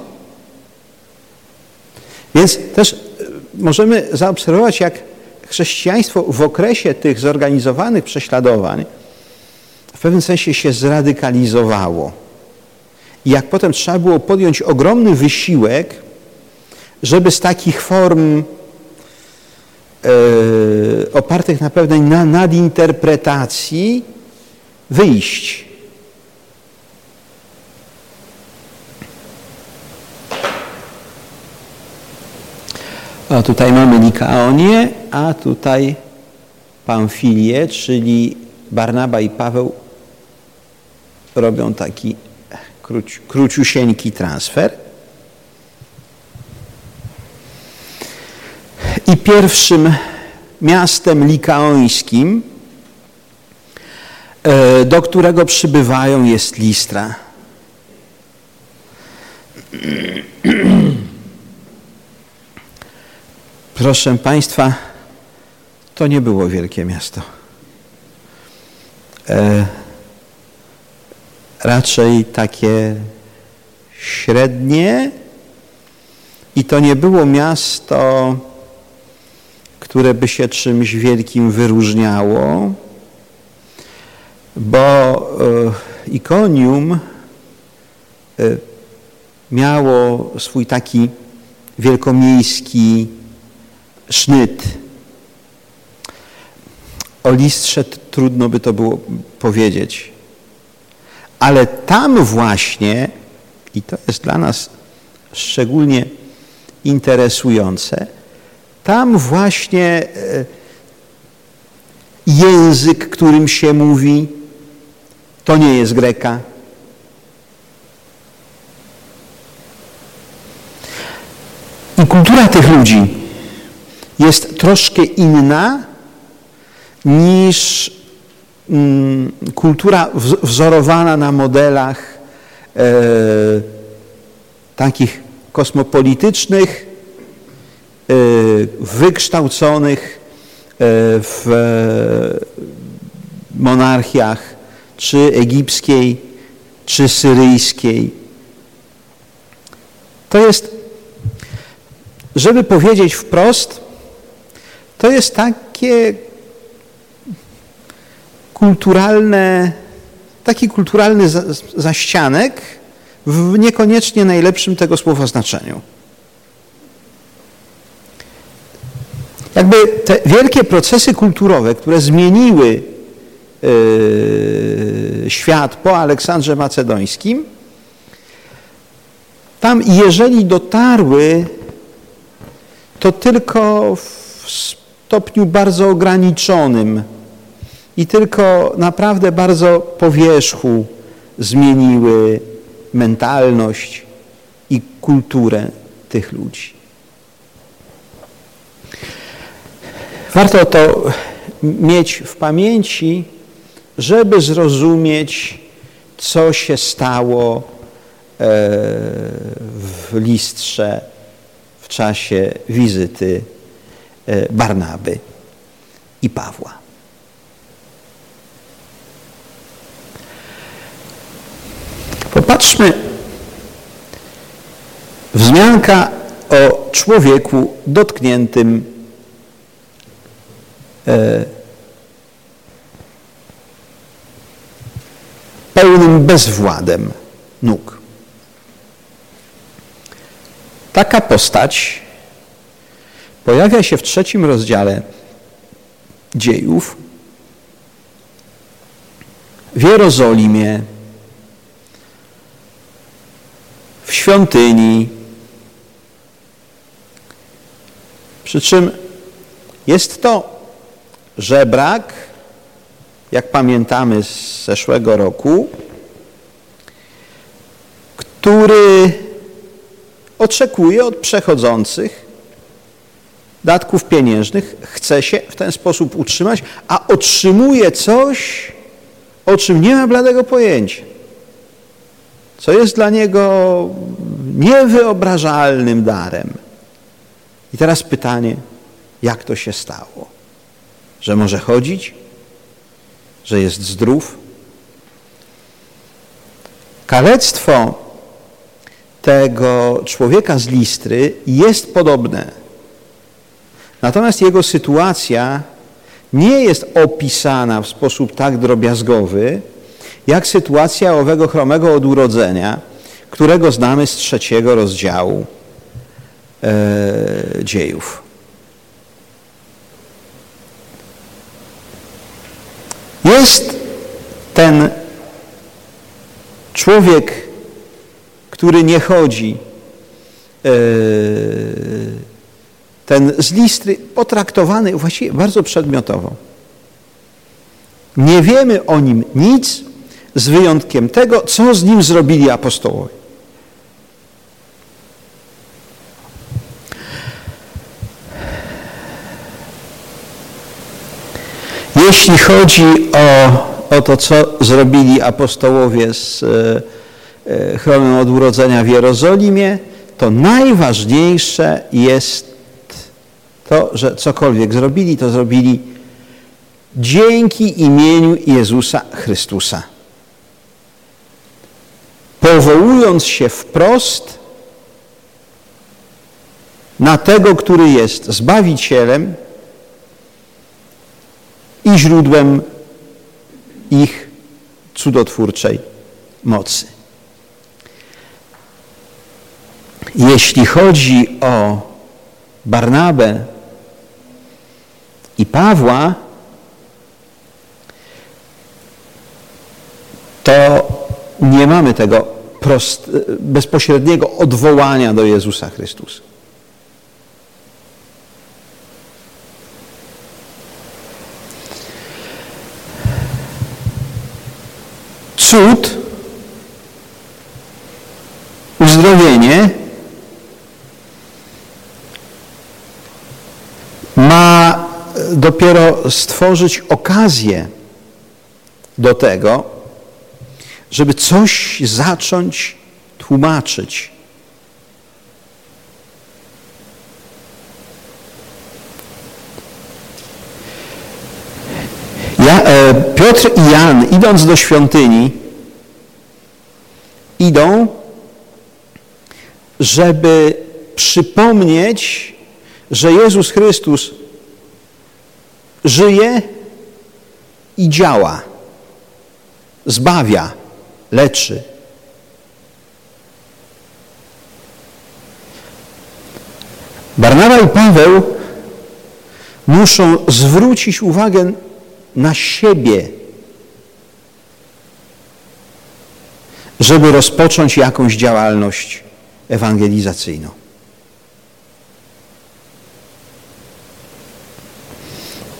Więc też możemy zaobserwować, jak chrześcijaństwo w okresie tych zorganizowanych prześladowań w pewnym sensie się zradykalizowało. Jak potem trzeba było podjąć ogromny wysiłek, żeby z takich form e, opartych na pewnej na, nadinterpretacji wyjść. A tutaj mamy Likaonię, a tutaj Pamfilię, czyli Barnaba i Paweł robią taki króci, króciusieńki transfer. I pierwszym miastem likaońskim, e, do którego przybywają jest Listra. Proszę Państwa, to nie było wielkie miasto. E, raczej takie średnie i to nie było miasto, które by się czymś wielkim wyróżniało, bo e, Ikonium e, miało swój taki wielkomiejski sznyt. O listrze trudno by to było powiedzieć. Ale tam właśnie, i to jest dla nas szczególnie interesujące, tam właśnie e, język, którym się mówi, to nie jest Greka. I kultura tych ludzi jest troszkę inna niż kultura wzorowana na modelach e, takich kosmopolitycznych, e, wykształconych e, w monarchiach czy egipskiej, czy syryjskiej. To jest, żeby powiedzieć wprost, to jest takie kulturalne, taki kulturalny zaścianek w niekoniecznie najlepszym tego słowa znaczeniu. Jakby te wielkie procesy kulturowe, które zmieniły yy, świat po Aleksandrze Macedońskim, tam jeżeli dotarły, to tylko w stopniu bardzo ograniczonym i tylko naprawdę bardzo po wierzchu zmieniły mentalność i kulturę tych ludzi. Warto to mieć w pamięci, żeby zrozumieć, co się stało e, w Listrze w czasie wizyty e, Barnaby i Pawła. Popatrzmy, wzmianka o człowieku dotkniętym e, pełnym bezwładem nóg. Taka postać pojawia się w trzecim rozdziale dziejów w Jerozolimie, w świątyni. Przy czym jest to żebrak, jak pamiętamy z zeszłego roku, który oczekuje od przechodzących datków pieniężnych, chce się w ten sposób utrzymać, a otrzymuje coś, o czym nie ma bladego pojęcia, co jest dla niego niewyobrażalnym darem. I teraz pytanie, jak to się stało? Że może chodzić? Że jest zdrów? Kalectwo tego człowieka z Listry jest podobne. Natomiast jego sytuacja nie jest opisana w sposób tak drobiazgowy, jak sytuacja owego chromego od urodzenia, którego znamy z trzeciego rozdziału e, dziejów. Jest ten człowiek, który nie chodzi, e, ten z listry potraktowany właściwie bardzo przedmiotowo. Nie wiemy o nim nic z wyjątkiem tego, co z nim zrobili apostołowie. Jeśli chodzi o, o to, co zrobili apostołowie z e, e, chromem od urodzenia w Jerozolimie, to najważniejsze jest to, że cokolwiek zrobili, to zrobili dzięki imieniu Jezusa Chrystusa. Powołując się wprost na tego, który jest Zbawicielem i źródłem ich cudotwórczej mocy. Jeśli chodzi o Barnabę i Pawła, to nie mamy tego prost, bezpośredniego odwołania do Jezusa Chrystusa. Cud, uzdrowienie ma dopiero stworzyć okazję do tego, żeby coś zacząć tłumaczyć. Ja, e, Piotr i Jan, idąc do świątyni, idą, żeby przypomnieć, że Jezus Chrystus żyje i działa, zbawia, leczy. Barnaba i Paweł muszą zwrócić uwagę na siebie, żeby rozpocząć jakąś działalność ewangelizacyjną.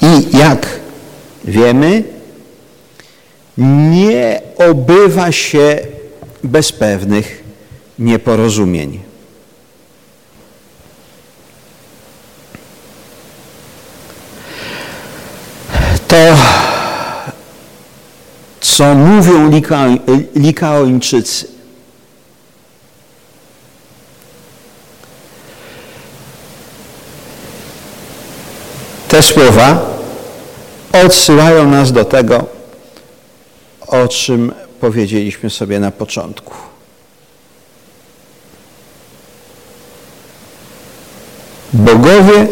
I jak wiemy, nie obywa się bez pewnych nieporozumień. To, co mówią Likaończycy, te słowa odsyłają nas do tego, o czym powiedzieliśmy sobie na początku. Bogowie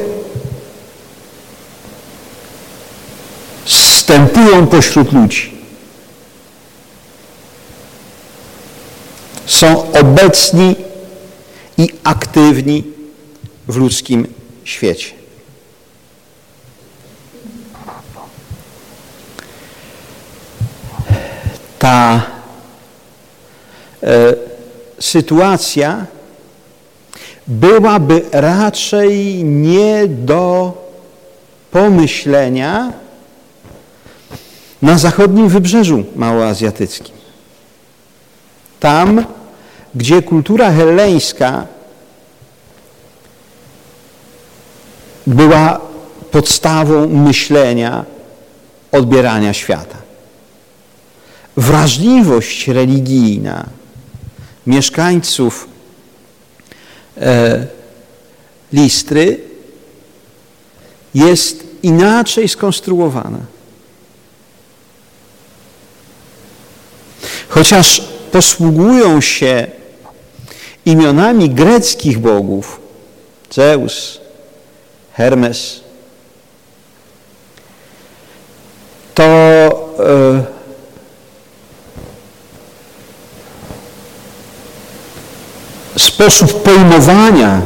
wstępują pośród ludzi. Są obecni i aktywni w ludzkim świecie. Ta e, sytuacja byłaby raczej nie do pomyślenia na zachodnim wybrzeżu małoazjatyckim. Tam, gdzie kultura helleńska była podstawą myślenia, odbierania świata. Wrażliwość religijna mieszkańców e, Listry jest inaczej skonstruowana. Chociaż posługują się imionami greckich bogów, Zeus, Hermes, to e, sposób pojmowania,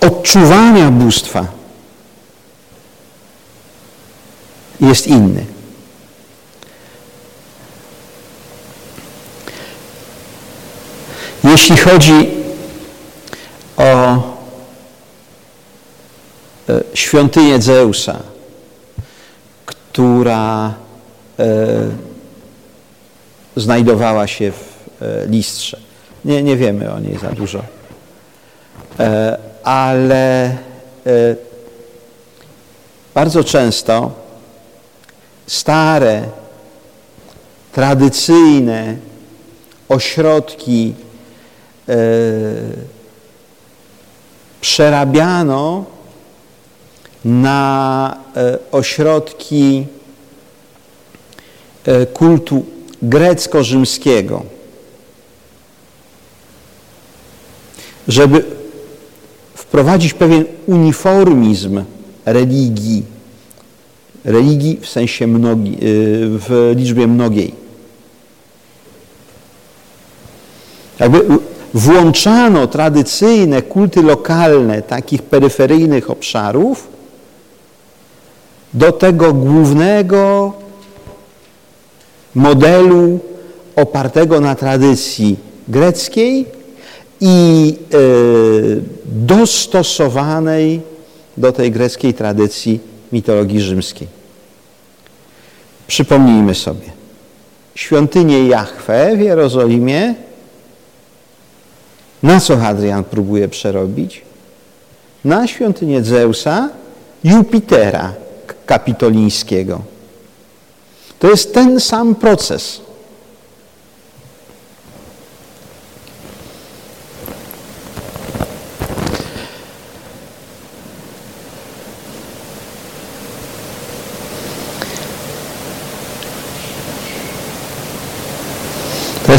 odczuwania bóstwa jest inny. Jeśli chodzi o e, świątynię Zeusa, która e, znajdowała się w e, Listrze. Nie, nie wiemy o niej za dużo. Ale bardzo często stare, tradycyjne ośrodki E, przerabiano na e, ośrodki e, kultu grecko-rzymskiego, żeby wprowadzić pewien uniformizm religii, religii w sensie mnogi, w liczbie mnogiej. Jakby włączano tradycyjne kulty lokalne takich peryferyjnych obszarów do tego głównego modelu opartego na tradycji greckiej i e, dostosowanej do tej greckiej tradycji mitologii rzymskiej. Przypomnijmy sobie. Świątynię Jahwe w Jerozolimie na co Hadrian próbuje przerobić? Na świątynię Zeusa, Jupitera kapitolińskiego. To jest ten sam proces.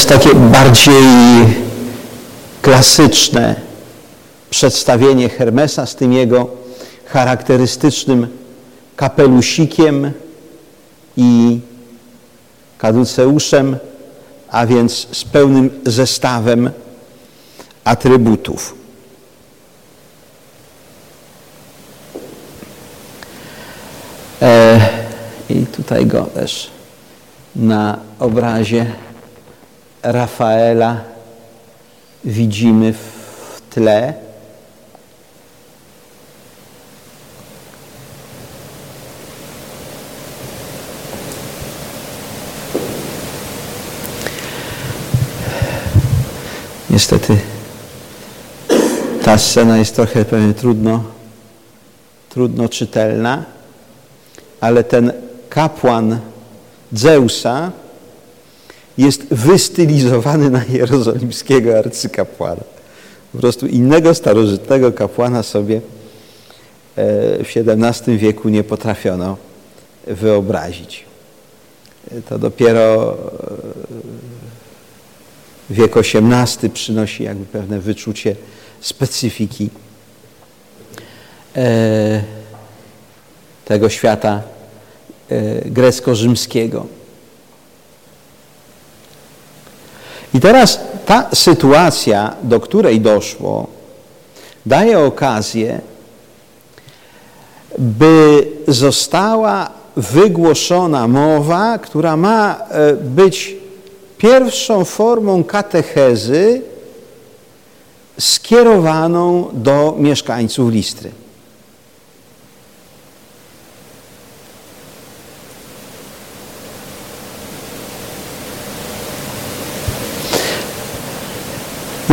Takie bardziej klasyczne przedstawienie Hermesa z tym jego charakterystycznym kapelusikiem i kaduceuszem, a więc z pełnym zestawem atrybutów. E, I tutaj go też na obrazie Rafaela widzimy w tle. Niestety ta scena jest trochę pewnie trudno, trudno czytelna, ale ten kapłan Zeusa, jest wystylizowany na jerozolimskiego arcykapłana. Po prostu innego starożytnego kapłana sobie e, w XVII wieku nie potrafiono wyobrazić. To dopiero e, wiek XVIII przynosi jakby pewne wyczucie specyfiki e, tego świata grecko-rzymskiego. I teraz ta sytuacja, do której doszło, daje okazję, by została wygłoszona mowa, która ma e, być pierwszą formą katechezy skierowaną do mieszkańców Listry.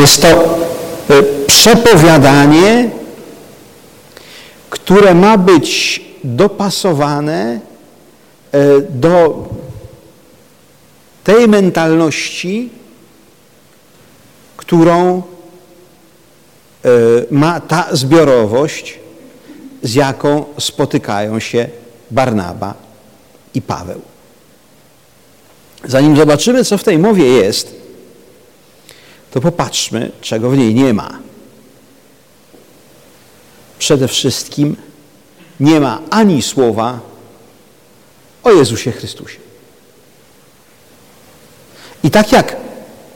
Jest to e, przepowiadanie, które ma być dopasowane e, do tej mentalności, którą e, ma ta zbiorowość, z jaką spotykają się Barnaba i Paweł. Zanim zobaczymy, co w tej mowie jest, to popatrzmy, czego w niej nie ma. Przede wszystkim nie ma ani słowa o Jezusie Chrystusie. I tak jak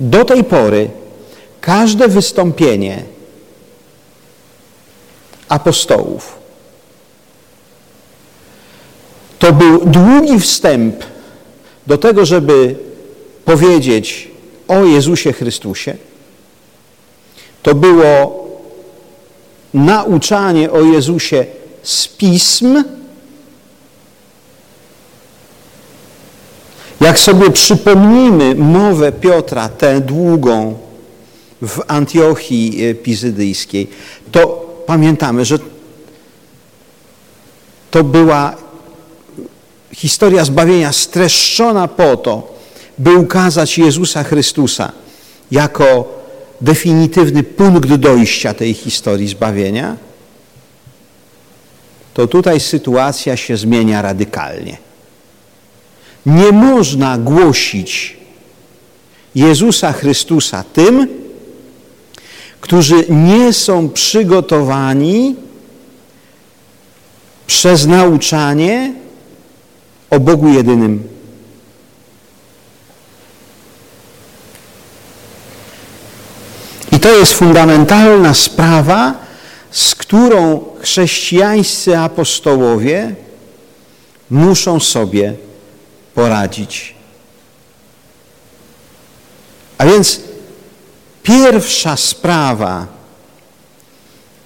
do tej pory każde wystąpienie apostołów to był długi wstęp do tego, żeby powiedzieć o Jezusie Chrystusie, to było nauczanie o Jezusie z pism. Jak sobie przypomnimy mowę Piotra, tę długą w Antiochii e, Pizydyjskiej, to pamiętamy, że to była historia zbawienia streszczona po to, by ukazać Jezusa Chrystusa jako definitywny punkt dojścia tej historii zbawienia, to tutaj sytuacja się zmienia radykalnie. Nie można głosić Jezusa Chrystusa tym, którzy nie są przygotowani przez nauczanie o Bogu jedynym to jest fundamentalna sprawa, z którą chrześcijańscy apostołowie muszą sobie poradzić. A więc pierwsza sprawa,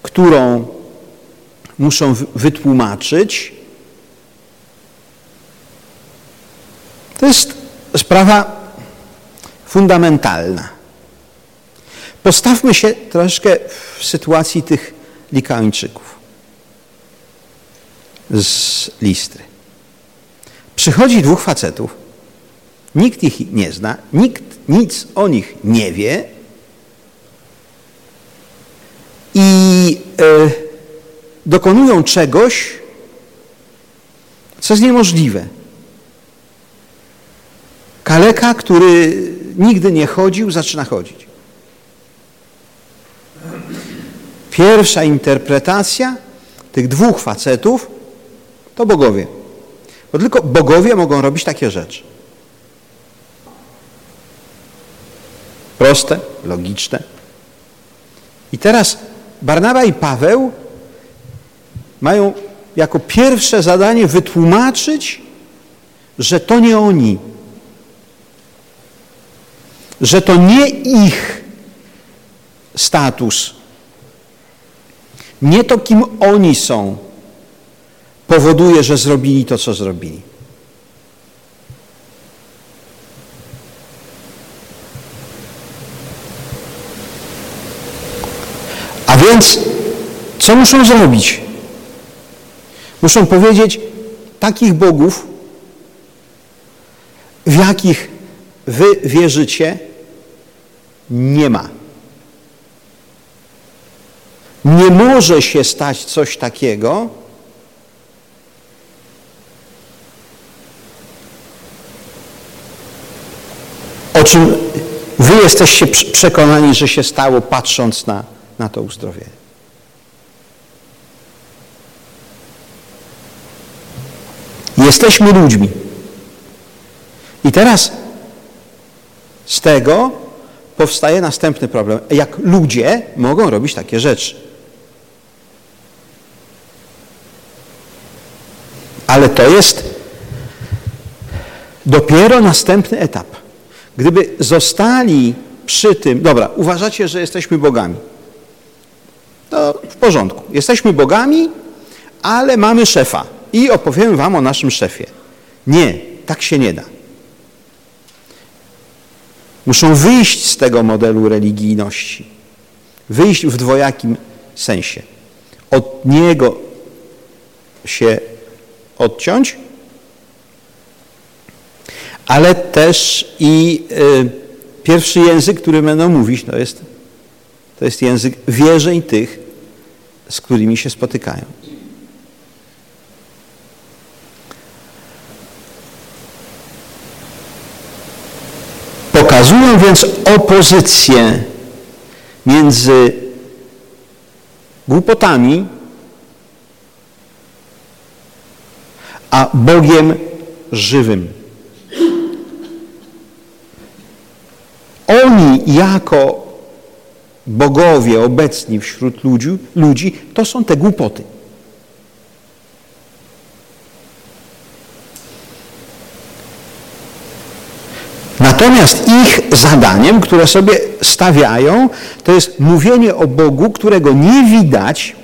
którą muszą wytłumaczyć, to jest sprawa fundamentalna. Postawmy się troszkę w sytuacji tych Likańczyków z Listry. Przychodzi dwóch facetów, nikt ich nie zna, nikt nic o nich nie wie i e, dokonują czegoś, co jest niemożliwe. Kaleka, który nigdy nie chodził, zaczyna chodzić. Pierwsza interpretacja tych dwóch facetów to bogowie. Bo tylko bogowie mogą robić takie rzeczy. Proste, logiczne. I teraz Barnaba i Paweł mają jako pierwsze zadanie wytłumaczyć, że to nie oni, że to nie ich status nie to, kim oni są, powoduje, że zrobili to, co zrobili. więc co muszą zrobić? Muszą powiedzieć, takich bogów, w jakich wy wierzycie, nie ma. Nie może się stać coś takiego, o czym wy jesteście przekonani, że się stało, patrząc na, na to uzdrowienie. Jesteśmy ludźmi. I teraz z tego powstaje następny problem. Jak ludzie mogą robić takie rzeczy? Ale to jest dopiero następny etap. Gdyby zostali przy tym, dobra, uważacie, że jesteśmy bogami. To w porządku. Jesteśmy bogami, ale mamy szefa i opowiem wam o naszym szefie. Nie, tak się nie da. Muszą wyjść z tego modelu religijności. Wyjść w dwojakim sensie. Od niego się odciąć, ale też i y, pierwszy język, który będą mówić, to jest, to jest język wierzeń tych, z którymi się spotykają. Pokazują więc opozycję między głupotami a Bogiem żywym. Oni jako bogowie obecni wśród ludzi, ludzi to są te głupoty. Natomiast ich zadaniem, które sobie stawiają, to jest mówienie o Bogu, którego nie widać,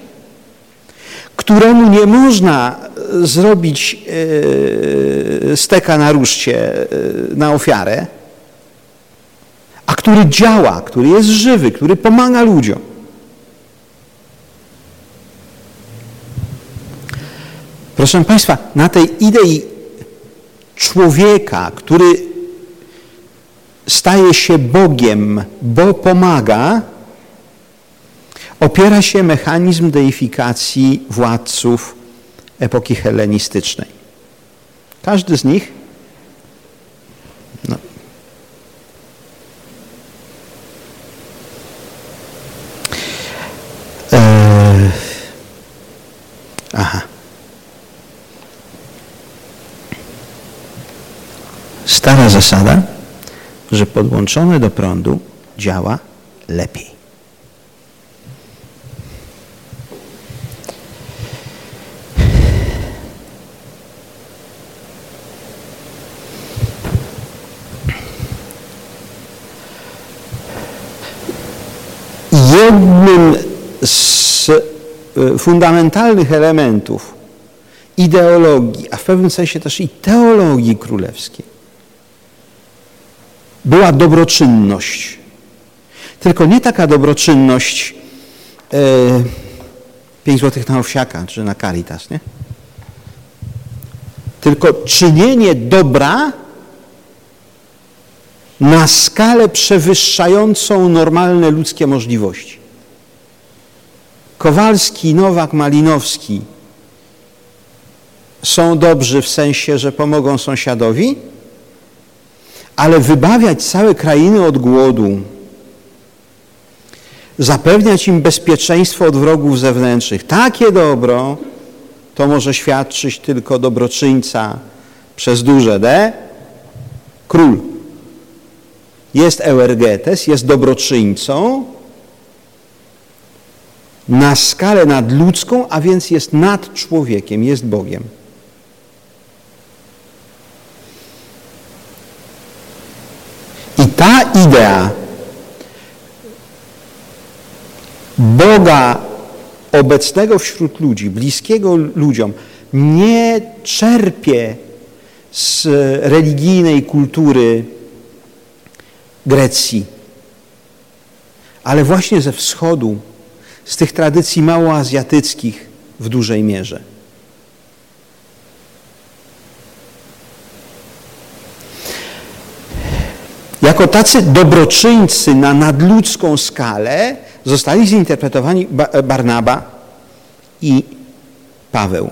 któremu nie można zrobić e, steka na ruszcie e, na ofiarę, a który działa, który jest żywy, który pomaga ludziom. Proszę Państwa, na tej idei człowieka, który staje się Bogiem, bo pomaga, opiera się mechanizm deifikacji władców epoki hellenistycznej. Każdy z nich no, e, aha. Stara zasada że podłączone do prądu działa lepiej. Z e, fundamentalnych elementów ideologii, a w pewnym sensie też i teologii królewskiej była dobroczynność. Tylko nie taka dobroczynność e, 5 złotych na owsiaka czy na caritas, nie? Tylko czynienie dobra na skalę przewyższającą normalne ludzkie możliwości. Kowalski, Nowak, Malinowski są dobrzy w sensie, że pomogą sąsiadowi, ale wybawiać całe krainy od głodu, zapewniać im bezpieczeństwo od wrogów zewnętrznych. Takie dobro to może świadczyć tylko dobroczyńca przez duże D, król. Jest euergetes, jest dobroczyńcą na skalę nadludzką, a więc jest nad człowiekiem, jest Bogiem. ta idea Boga obecnego wśród ludzi, bliskiego ludziom, nie czerpie z religijnej kultury Grecji, ale właśnie ze wschodu, z tych tradycji małoazjatyckich w dużej mierze. Jako tacy dobroczyńcy na nadludzką skalę zostali zinterpretowani Barnaba i Paweł.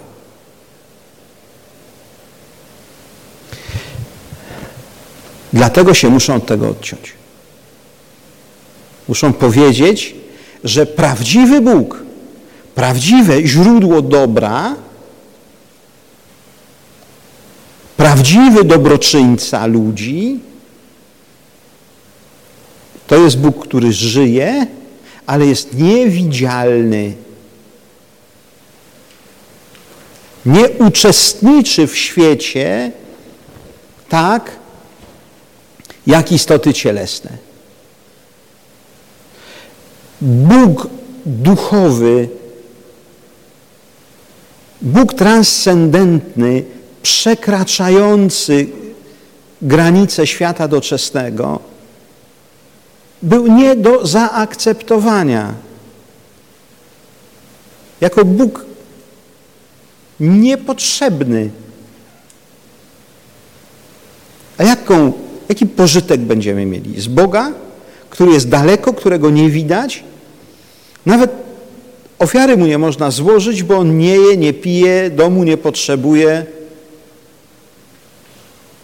Dlatego się muszą od tego odciąć. Muszą powiedzieć, że prawdziwy Bóg, prawdziwe źródło dobra, prawdziwy dobroczyńca ludzi, to jest Bóg, który żyje, ale jest niewidzialny. Nie uczestniczy w świecie tak, jak istoty cielesne. Bóg duchowy, Bóg transcendentny, przekraczający granice świata doczesnego, był nie do zaakceptowania. Jako Bóg niepotrzebny. A jaką, jaki pożytek będziemy mieli? Z Boga, który jest daleko, którego nie widać? Nawet ofiary mu nie można złożyć, bo on nie je, nie pije, domu nie potrzebuje.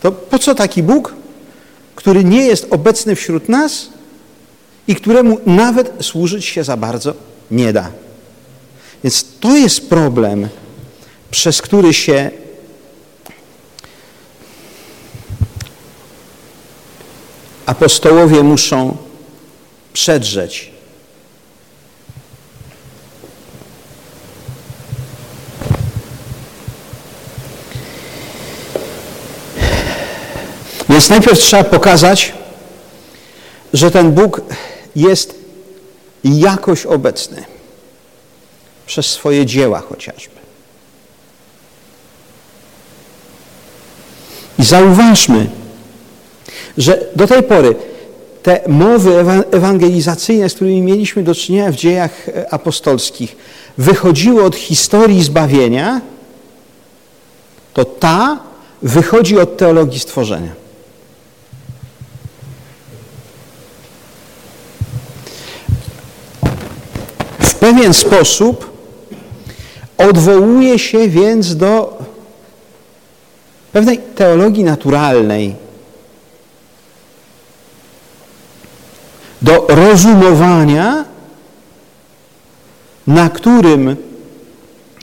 To po co taki Bóg, który nie jest obecny wśród nas? i któremu nawet służyć się za bardzo nie da. Więc to jest problem, przez który się apostołowie muszą przedrzeć. Więc najpierw trzeba pokazać, że ten Bóg jest jakoś obecny przez swoje dzieła chociażby. I zauważmy, że do tej pory te mowy ewangelizacyjne, z którymi mieliśmy do czynienia w dziejach e, apostolskich, wychodziły od historii zbawienia, to ta wychodzi od teologii stworzenia. Pewien sposób odwołuje się więc do pewnej teologii naturalnej, do rozumowania, na którym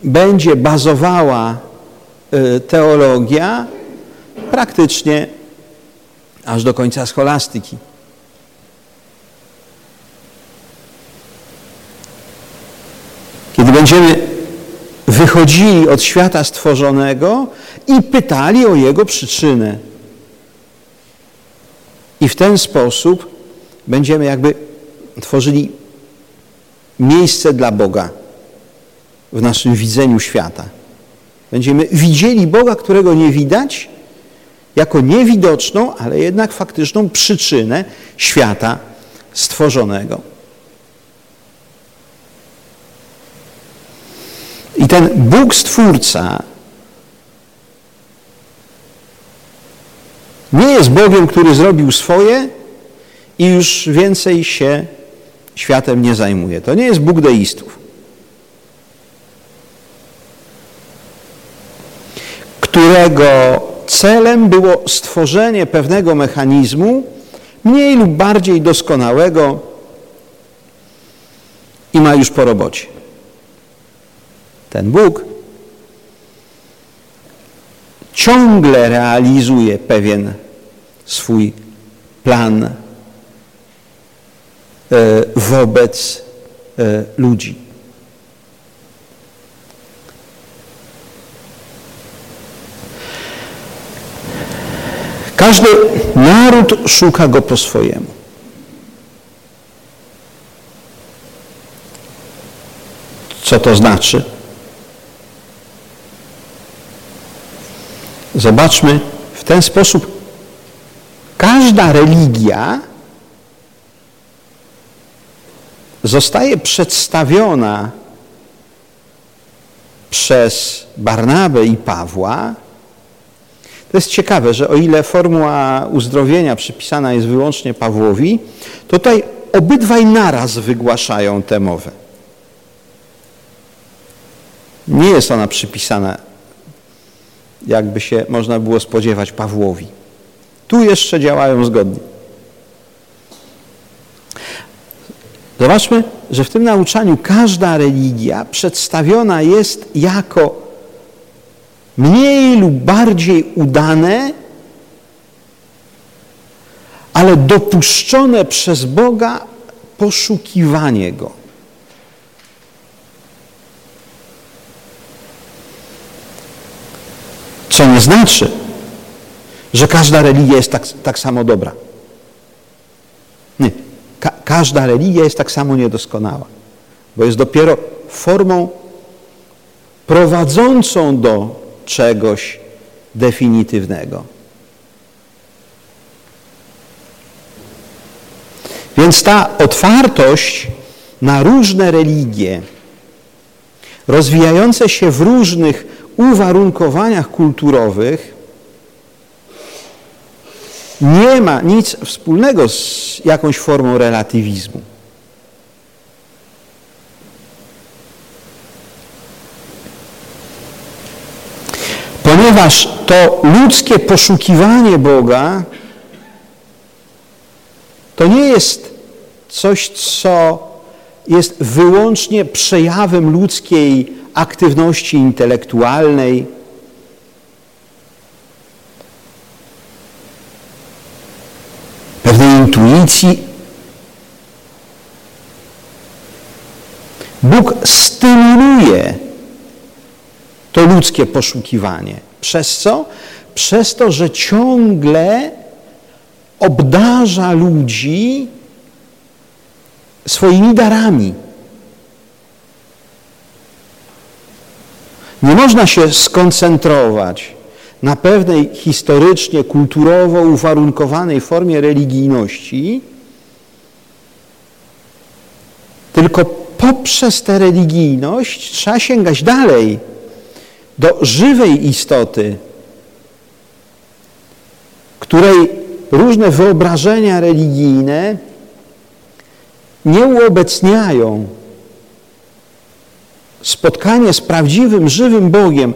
będzie bazowała y, teologia praktycznie aż do końca scholastyki. Będziemy wychodzili od świata stworzonego i pytali o jego przyczynę. I w ten sposób będziemy jakby tworzyli miejsce dla Boga w naszym widzeniu świata. Będziemy widzieli Boga, którego nie widać, jako niewidoczną, ale jednak faktyczną przyczynę świata stworzonego. I ten Bóg Stwórca nie jest Bogiem, który zrobił swoje i już więcej się światem nie zajmuje. To nie jest Bóg deistów. Którego celem było stworzenie pewnego mechanizmu mniej lub bardziej doskonałego i ma już po robocie. Ten Bóg ciągle realizuje pewien swój plan e, wobec e, ludzi. Każdy naród szuka go po swojemu. Co to znaczy? Zobaczmy, w ten sposób każda religia zostaje przedstawiona przez Barnabę i Pawła, to jest ciekawe, że o ile formuła uzdrowienia przypisana jest wyłącznie Pawłowi, tutaj obydwaj naraz wygłaszają tę mowę. Nie jest ona przypisana, jakby się można było spodziewać, Pawłowi. Tu jeszcze działają zgodnie. Zobaczmy, że w tym nauczaniu każda religia przedstawiona jest jako mniej lub bardziej udane, ale dopuszczone przez Boga poszukiwanie Go. Co nie znaczy, że każda religia jest tak, tak samo dobra. Nie. Ka każda religia jest tak samo niedoskonała, bo jest dopiero formą prowadzącą do czegoś definitywnego. Więc ta otwartość na różne religie, rozwijające się w różnych uwarunkowaniach kulturowych, nie ma nic wspólnego z jakąś formą relatywizmu. Ponieważ to ludzkie poszukiwanie Boga to nie jest coś, co jest wyłącznie przejawem ludzkiej aktywności intelektualnej, pewnej intuicji. Bóg stymuluje to ludzkie poszukiwanie. Przez co? Przez to, że ciągle obdarza ludzi swoimi darami. Nie można się skoncentrować na pewnej historycznie, kulturowo uwarunkowanej formie religijności, tylko poprzez tę religijność trzeba sięgać dalej do żywej istoty, której różne wyobrażenia religijne nie uobecniają. Spotkanie z prawdziwym, żywym Bogiem,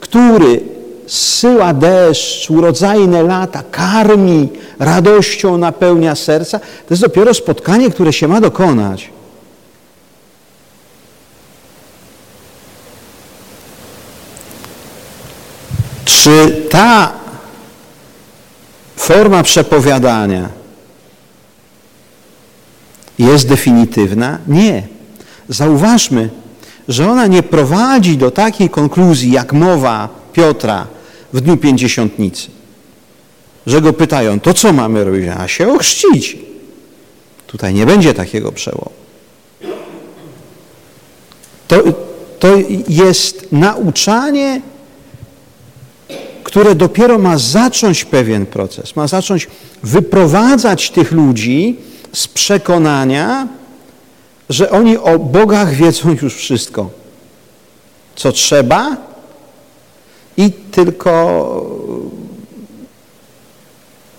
który zsyła deszcz, urodzajne lata, karmi, radością napełnia serca, to jest dopiero spotkanie, które się ma dokonać. Czy ta forma przepowiadania jest definitywna? Nie. Zauważmy, że ona nie prowadzi do takiej konkluzji, jak mowa Piotra w Dniu Pięćdziesiątnicy. Że go pytają, to co mamy robić? A się ochrzcić. Tutaj nie będzie takiego przełomu. To, to jest nauczanie które dopiero ma zacząć pewien proces, ma zacząć wyprowadzać tych ludzi z przekonania, że oni o bogach wiedzą już wszystko, co trzeba i tylko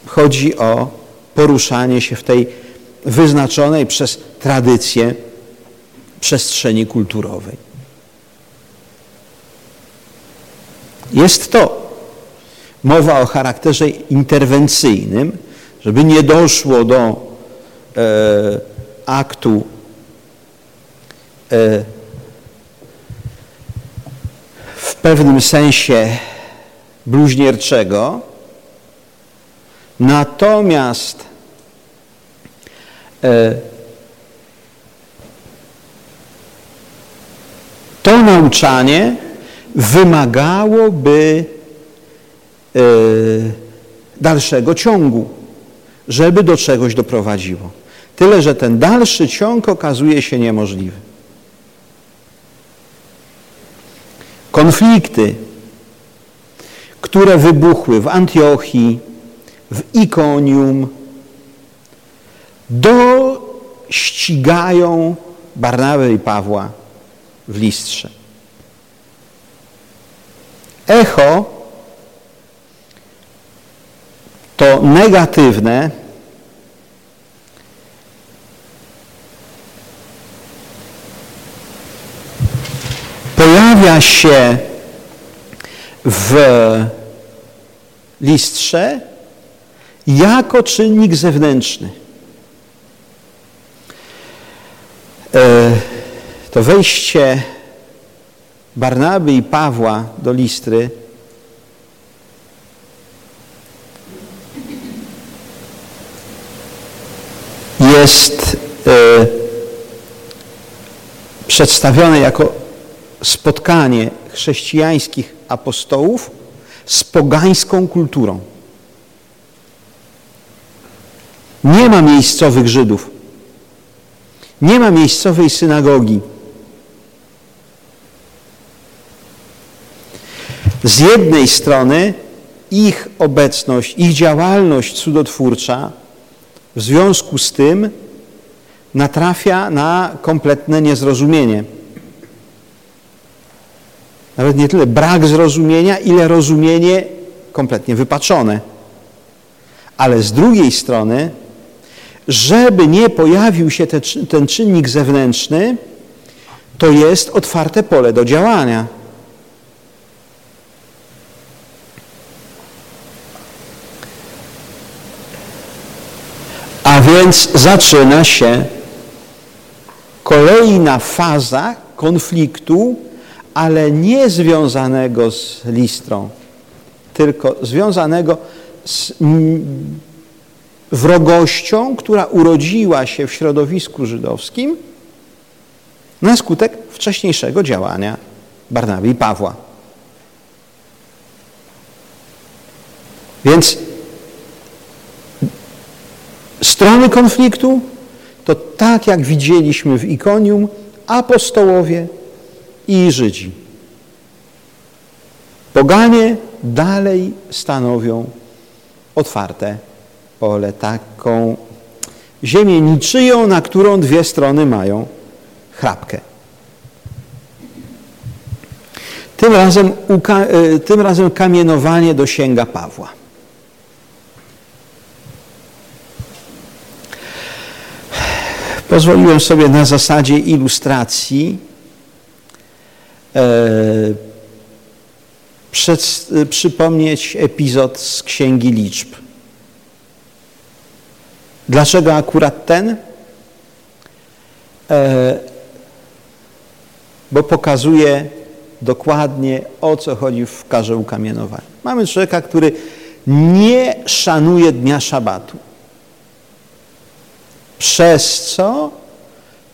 chodzi o poruszanie się w tej wyznaczonej przez tradycję przestrzeni kulturowej. Jest to mowa o charakterze interwencyjnym, żeby nie doszło do e, aktu w pewnym sensie bluźnierczego, natomiast e, to nauczanie wymagałoby E, dalszego ciągu, żeby do czegoś doprowadziło. Tyle, że ten dalszy ciąg okazuje się niemożliwy. Konflikty, które wybuchły w Antiochii, w Ikonium, dościgają Barnaby i Pawła w listrze. Echo to negatywne pojawia się w listrze jako czynnik zewnętrzny. E, to wejście Barnaby i Pawła do Listry jest e, przedstawione jako spotkanie chrześcijańskich apostołów z pogańską kulturą. Nie ma miejscowych Żydów. Nie ma miejscowej synagogi. Z jednej strony ich obecność, ich działalność cudotwórcza w związku z tym natrafia na kompletne niezrozumienie. Nawet nie tyle brak zrozumienia, ile rozumienie kompletnie wypaczone. Ale z drugiej strony, żeby nie pojawił się te, ten czynnik zewnętrzny, to jest otwarte pole do działania. A więc zaczyna się kolejna faza konfliktu, ale nie związanego z listrą, tylko związanego z wrogością, która urodziła się w środowisku żydowskim na skutek wcześniejszego działania Barnaby i Pawła. Więc strony konfliktu to tak jak widzieliśmy w Ikonium, apostołowie i Żydzi. Poganie dalej stanowią otwarte pole, taką ziemię niczyją, na którą dwie strony mają chrapkę. Tym razem, e, tym razem kamienowanie dosięga Pawła. Pozwoliłem sobie na zasadzie ilustracji przed, e, przypomnieć epizod z Księgi Liczb. Dlaczego akurat ten? E, bo pokazuje dokładnie o co chodzi w karze ukamienowania. Mamy człowieka, który nie szanuje dnia szabatu przez co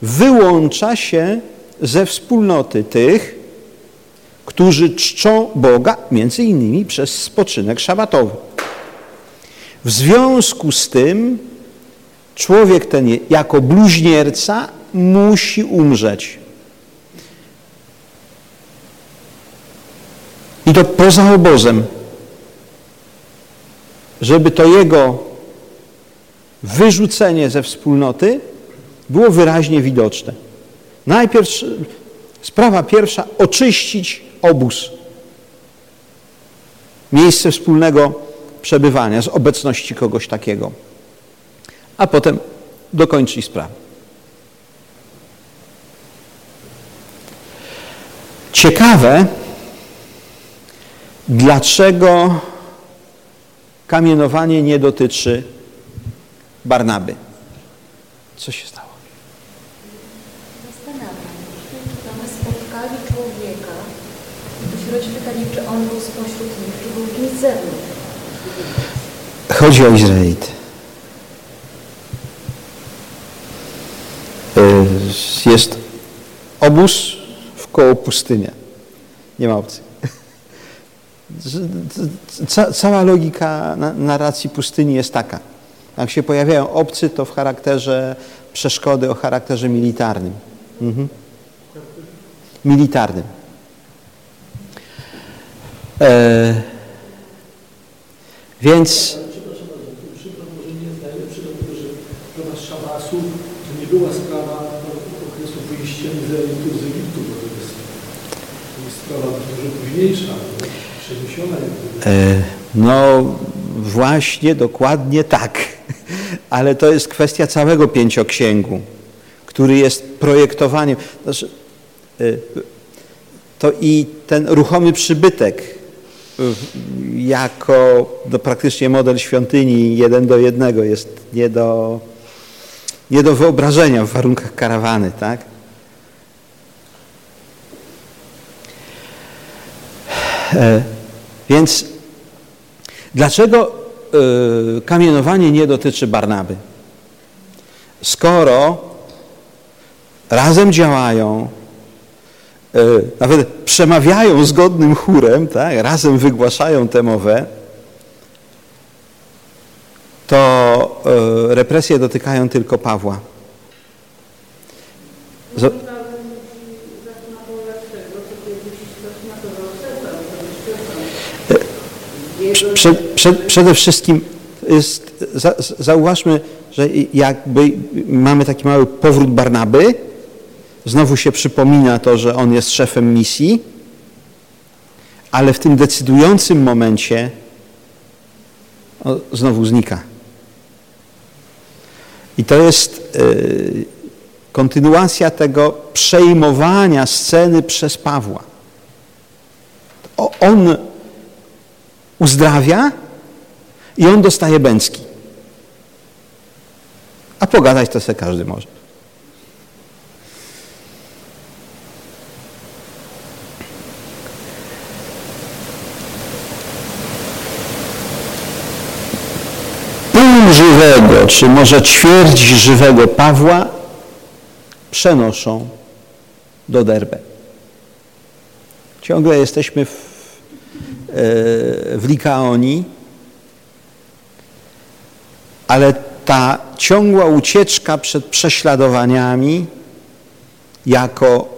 wyłącza się ze wspólnoty tych, którzy czczą Boga, między innymi przez spoczynek szabatowy. W związku z tym człowiek ten jako bluźnierca musi umrzeć. I to poza obozem, żeby to jego wyrzucenie ze wspólnoty było wyraźnie widoczne. Najpierw sprawa pierwsza, oczyścić obóz. Miejsce wspólnego przebywania z obecności kogoś takiego. A potem dokończyć sprawę. Ciekawe, dlaczego kamienowanie nie dotyczy Barnaby. Co się stało? Zastanawiam się, czy tam spotkali człowieka, byśmy pytali, czy on był spośród nich, czy był kimś z zewnątrz. Chodzi o Izraelit. Y, jest obóz w koło pustynia. Nie ma opcji. Cała logika narracji pustyni jest taka. Jak się pojawiają obcy, to w charakterze przeszkody o charakterze militarnym. Mhm. Militarnym. E, więc... Przepraszam bardzo, przykład może nie jest najlepszy, dlatego że sprawa szabasu to nie była sprawa okresu wyjściem Izraelitów z Egiptu, bo to jest, to jest sprawa dużo późniejsza, przeniesiona jakby. E, no właśnie, dokładnie tak. Ale to jest kwestia całego pięcioksięgu, który jest projektowaniem. Znaczy, e, to i ten ruchomy przybytek jako no, praktycznie model świątyni jeden do jednego jest nie do, nie do wyobrażenia w warunkach karawany, tak? E, więc dlaczego e, kamienowanie nie dotyczy Barnaby? Skoro razem działają, e, nawet przemawiają zgodnym chórem, tak, razem wygłaszają tę mowę, to represje dotykają tylko Pawła. Z Przed, przed, przede wszystkim jest, za, zauważmy, że jakby mamy taki mały powrót Barnaby, znowu się przypomina to, że on jest szefem misji, ale w tym decydującym momencie znowu znika. I to jest y, kontynuacja tego przejmowania sceny przez Pawła. On uzdrawia i on dostaje bęcki. A pogadać to sobie każdy może. Pół żywego, czy może ćwierć żywego Pawła przenoszą do Derbe. Ciągle jesteśmy w w Likaonii, ale ta ciągła ucieczka przed prześladowaniami jako,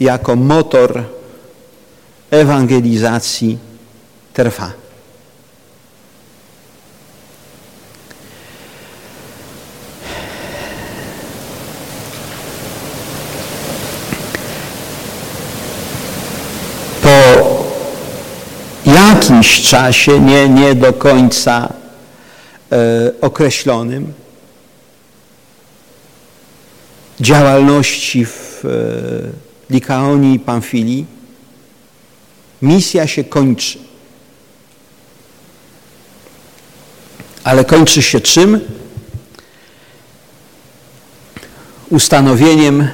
jako motor ewangelizacji trwa. Jakimś czasie, nie, nie do końca e, określonym, działalności w e, Likaonii i Pamfilii, misja się kończy. Ale kończy się czym? Ustanowieniem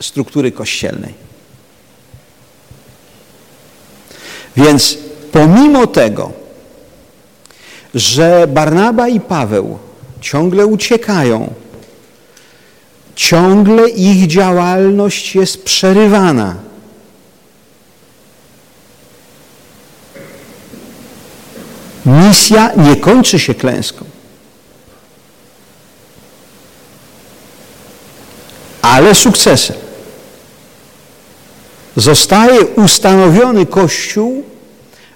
struktury kościelnej. Więc pomimo tego, że Barnaba i Paweł ciągle uciekają, ciągle ich działalność jest przerywana. Misja nie kończy się klęską. Ale sukcesem. Zostaje ustanowiony Kościół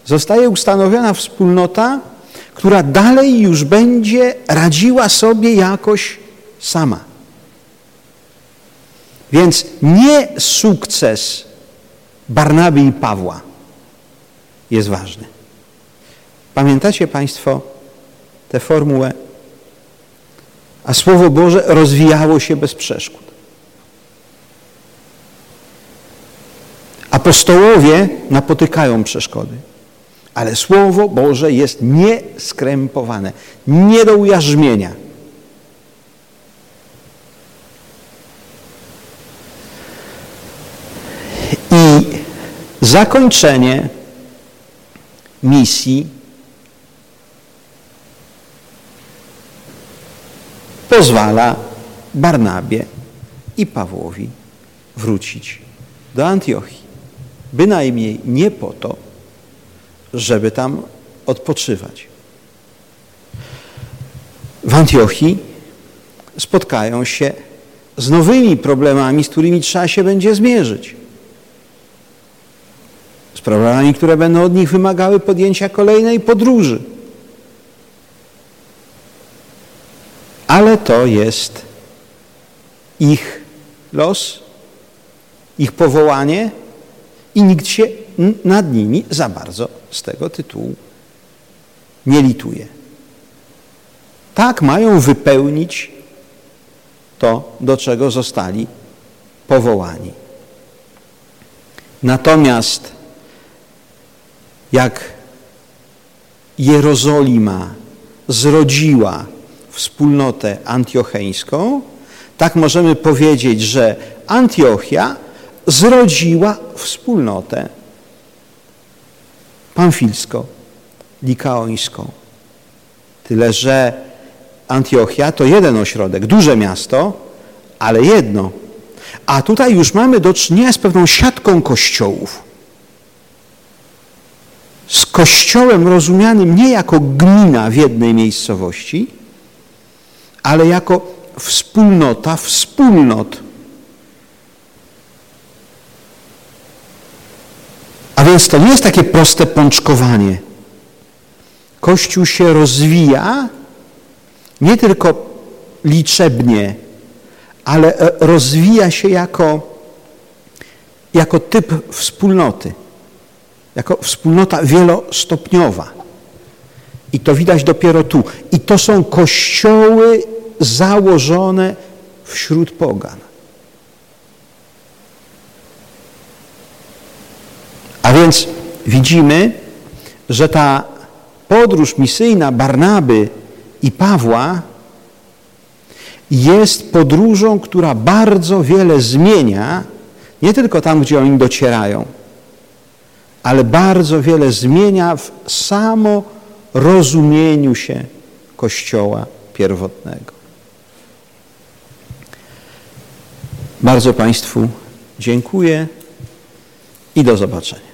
zostaje ustanowiona wspólnota, która dalej już będzie radziła sobie jakoś sama. Więc nie sukces Barnaby i Pawła jest ważny. Pamiętacie Państwo tę formułę? A Słowo Boże rozwijało się bez przeszkód. Apostołowie napotykają przeszkody. Ale Słowo Boże jest nieskrępowane, nie do ujarzmienia. I zakończenie misji pozwala Barnabie i Pawłowi wrócić do Antiochii. Bynajmniej nie po to, żeby tam odpoczywać. W Antiochii spotkają się z nowymi problemami, z którymi trzeba się będzie zmierzyć. Z problemami, które będą od nich wymagały podjęcia kolejnej podróży. Ale to jest ich los, ich powołanie i nikt się nad nimi za bardzo z tego tytułu nie lituje. Tak mają wypełnić to, do czego zostali powołani. Natomiast jak Jerozolima zrodziła wspólnotę antiocheńską, tak możemy powiedzieć, że Antiochia zrodziła wspólnotę pamfilską, likaońską. Tyle, że Antiochia to jeden ośrodek, duże miasto, ale jedno. A tutaj już mamy do czynienia z pewną siatką kościołów. Z kościołem rozumianym nie jako gmina w jednej miejscowości, ale jako wspólnota wspólnot. A więc to nie jest takie proste pączkowanie. Kościół się rozwija nie tylko liczebnie, ale e, rozwija się jako, jako typ wspólnoty, jako wspólnota wielostopniowa. I to widać dopiero tu. I to są kościoły założone wśród pogan. Więc widzimy, że ta podróż misyjna Barnaby i Pawła jest podróżą, która bardzo wiele zmienia, nie tylko tam, gdzie oni docierają, ale bardzo wiele zmienia w samo rozumieniu się Kościoła pierwotnego. Bardzo Państwu dziękuję i do zobaczenia.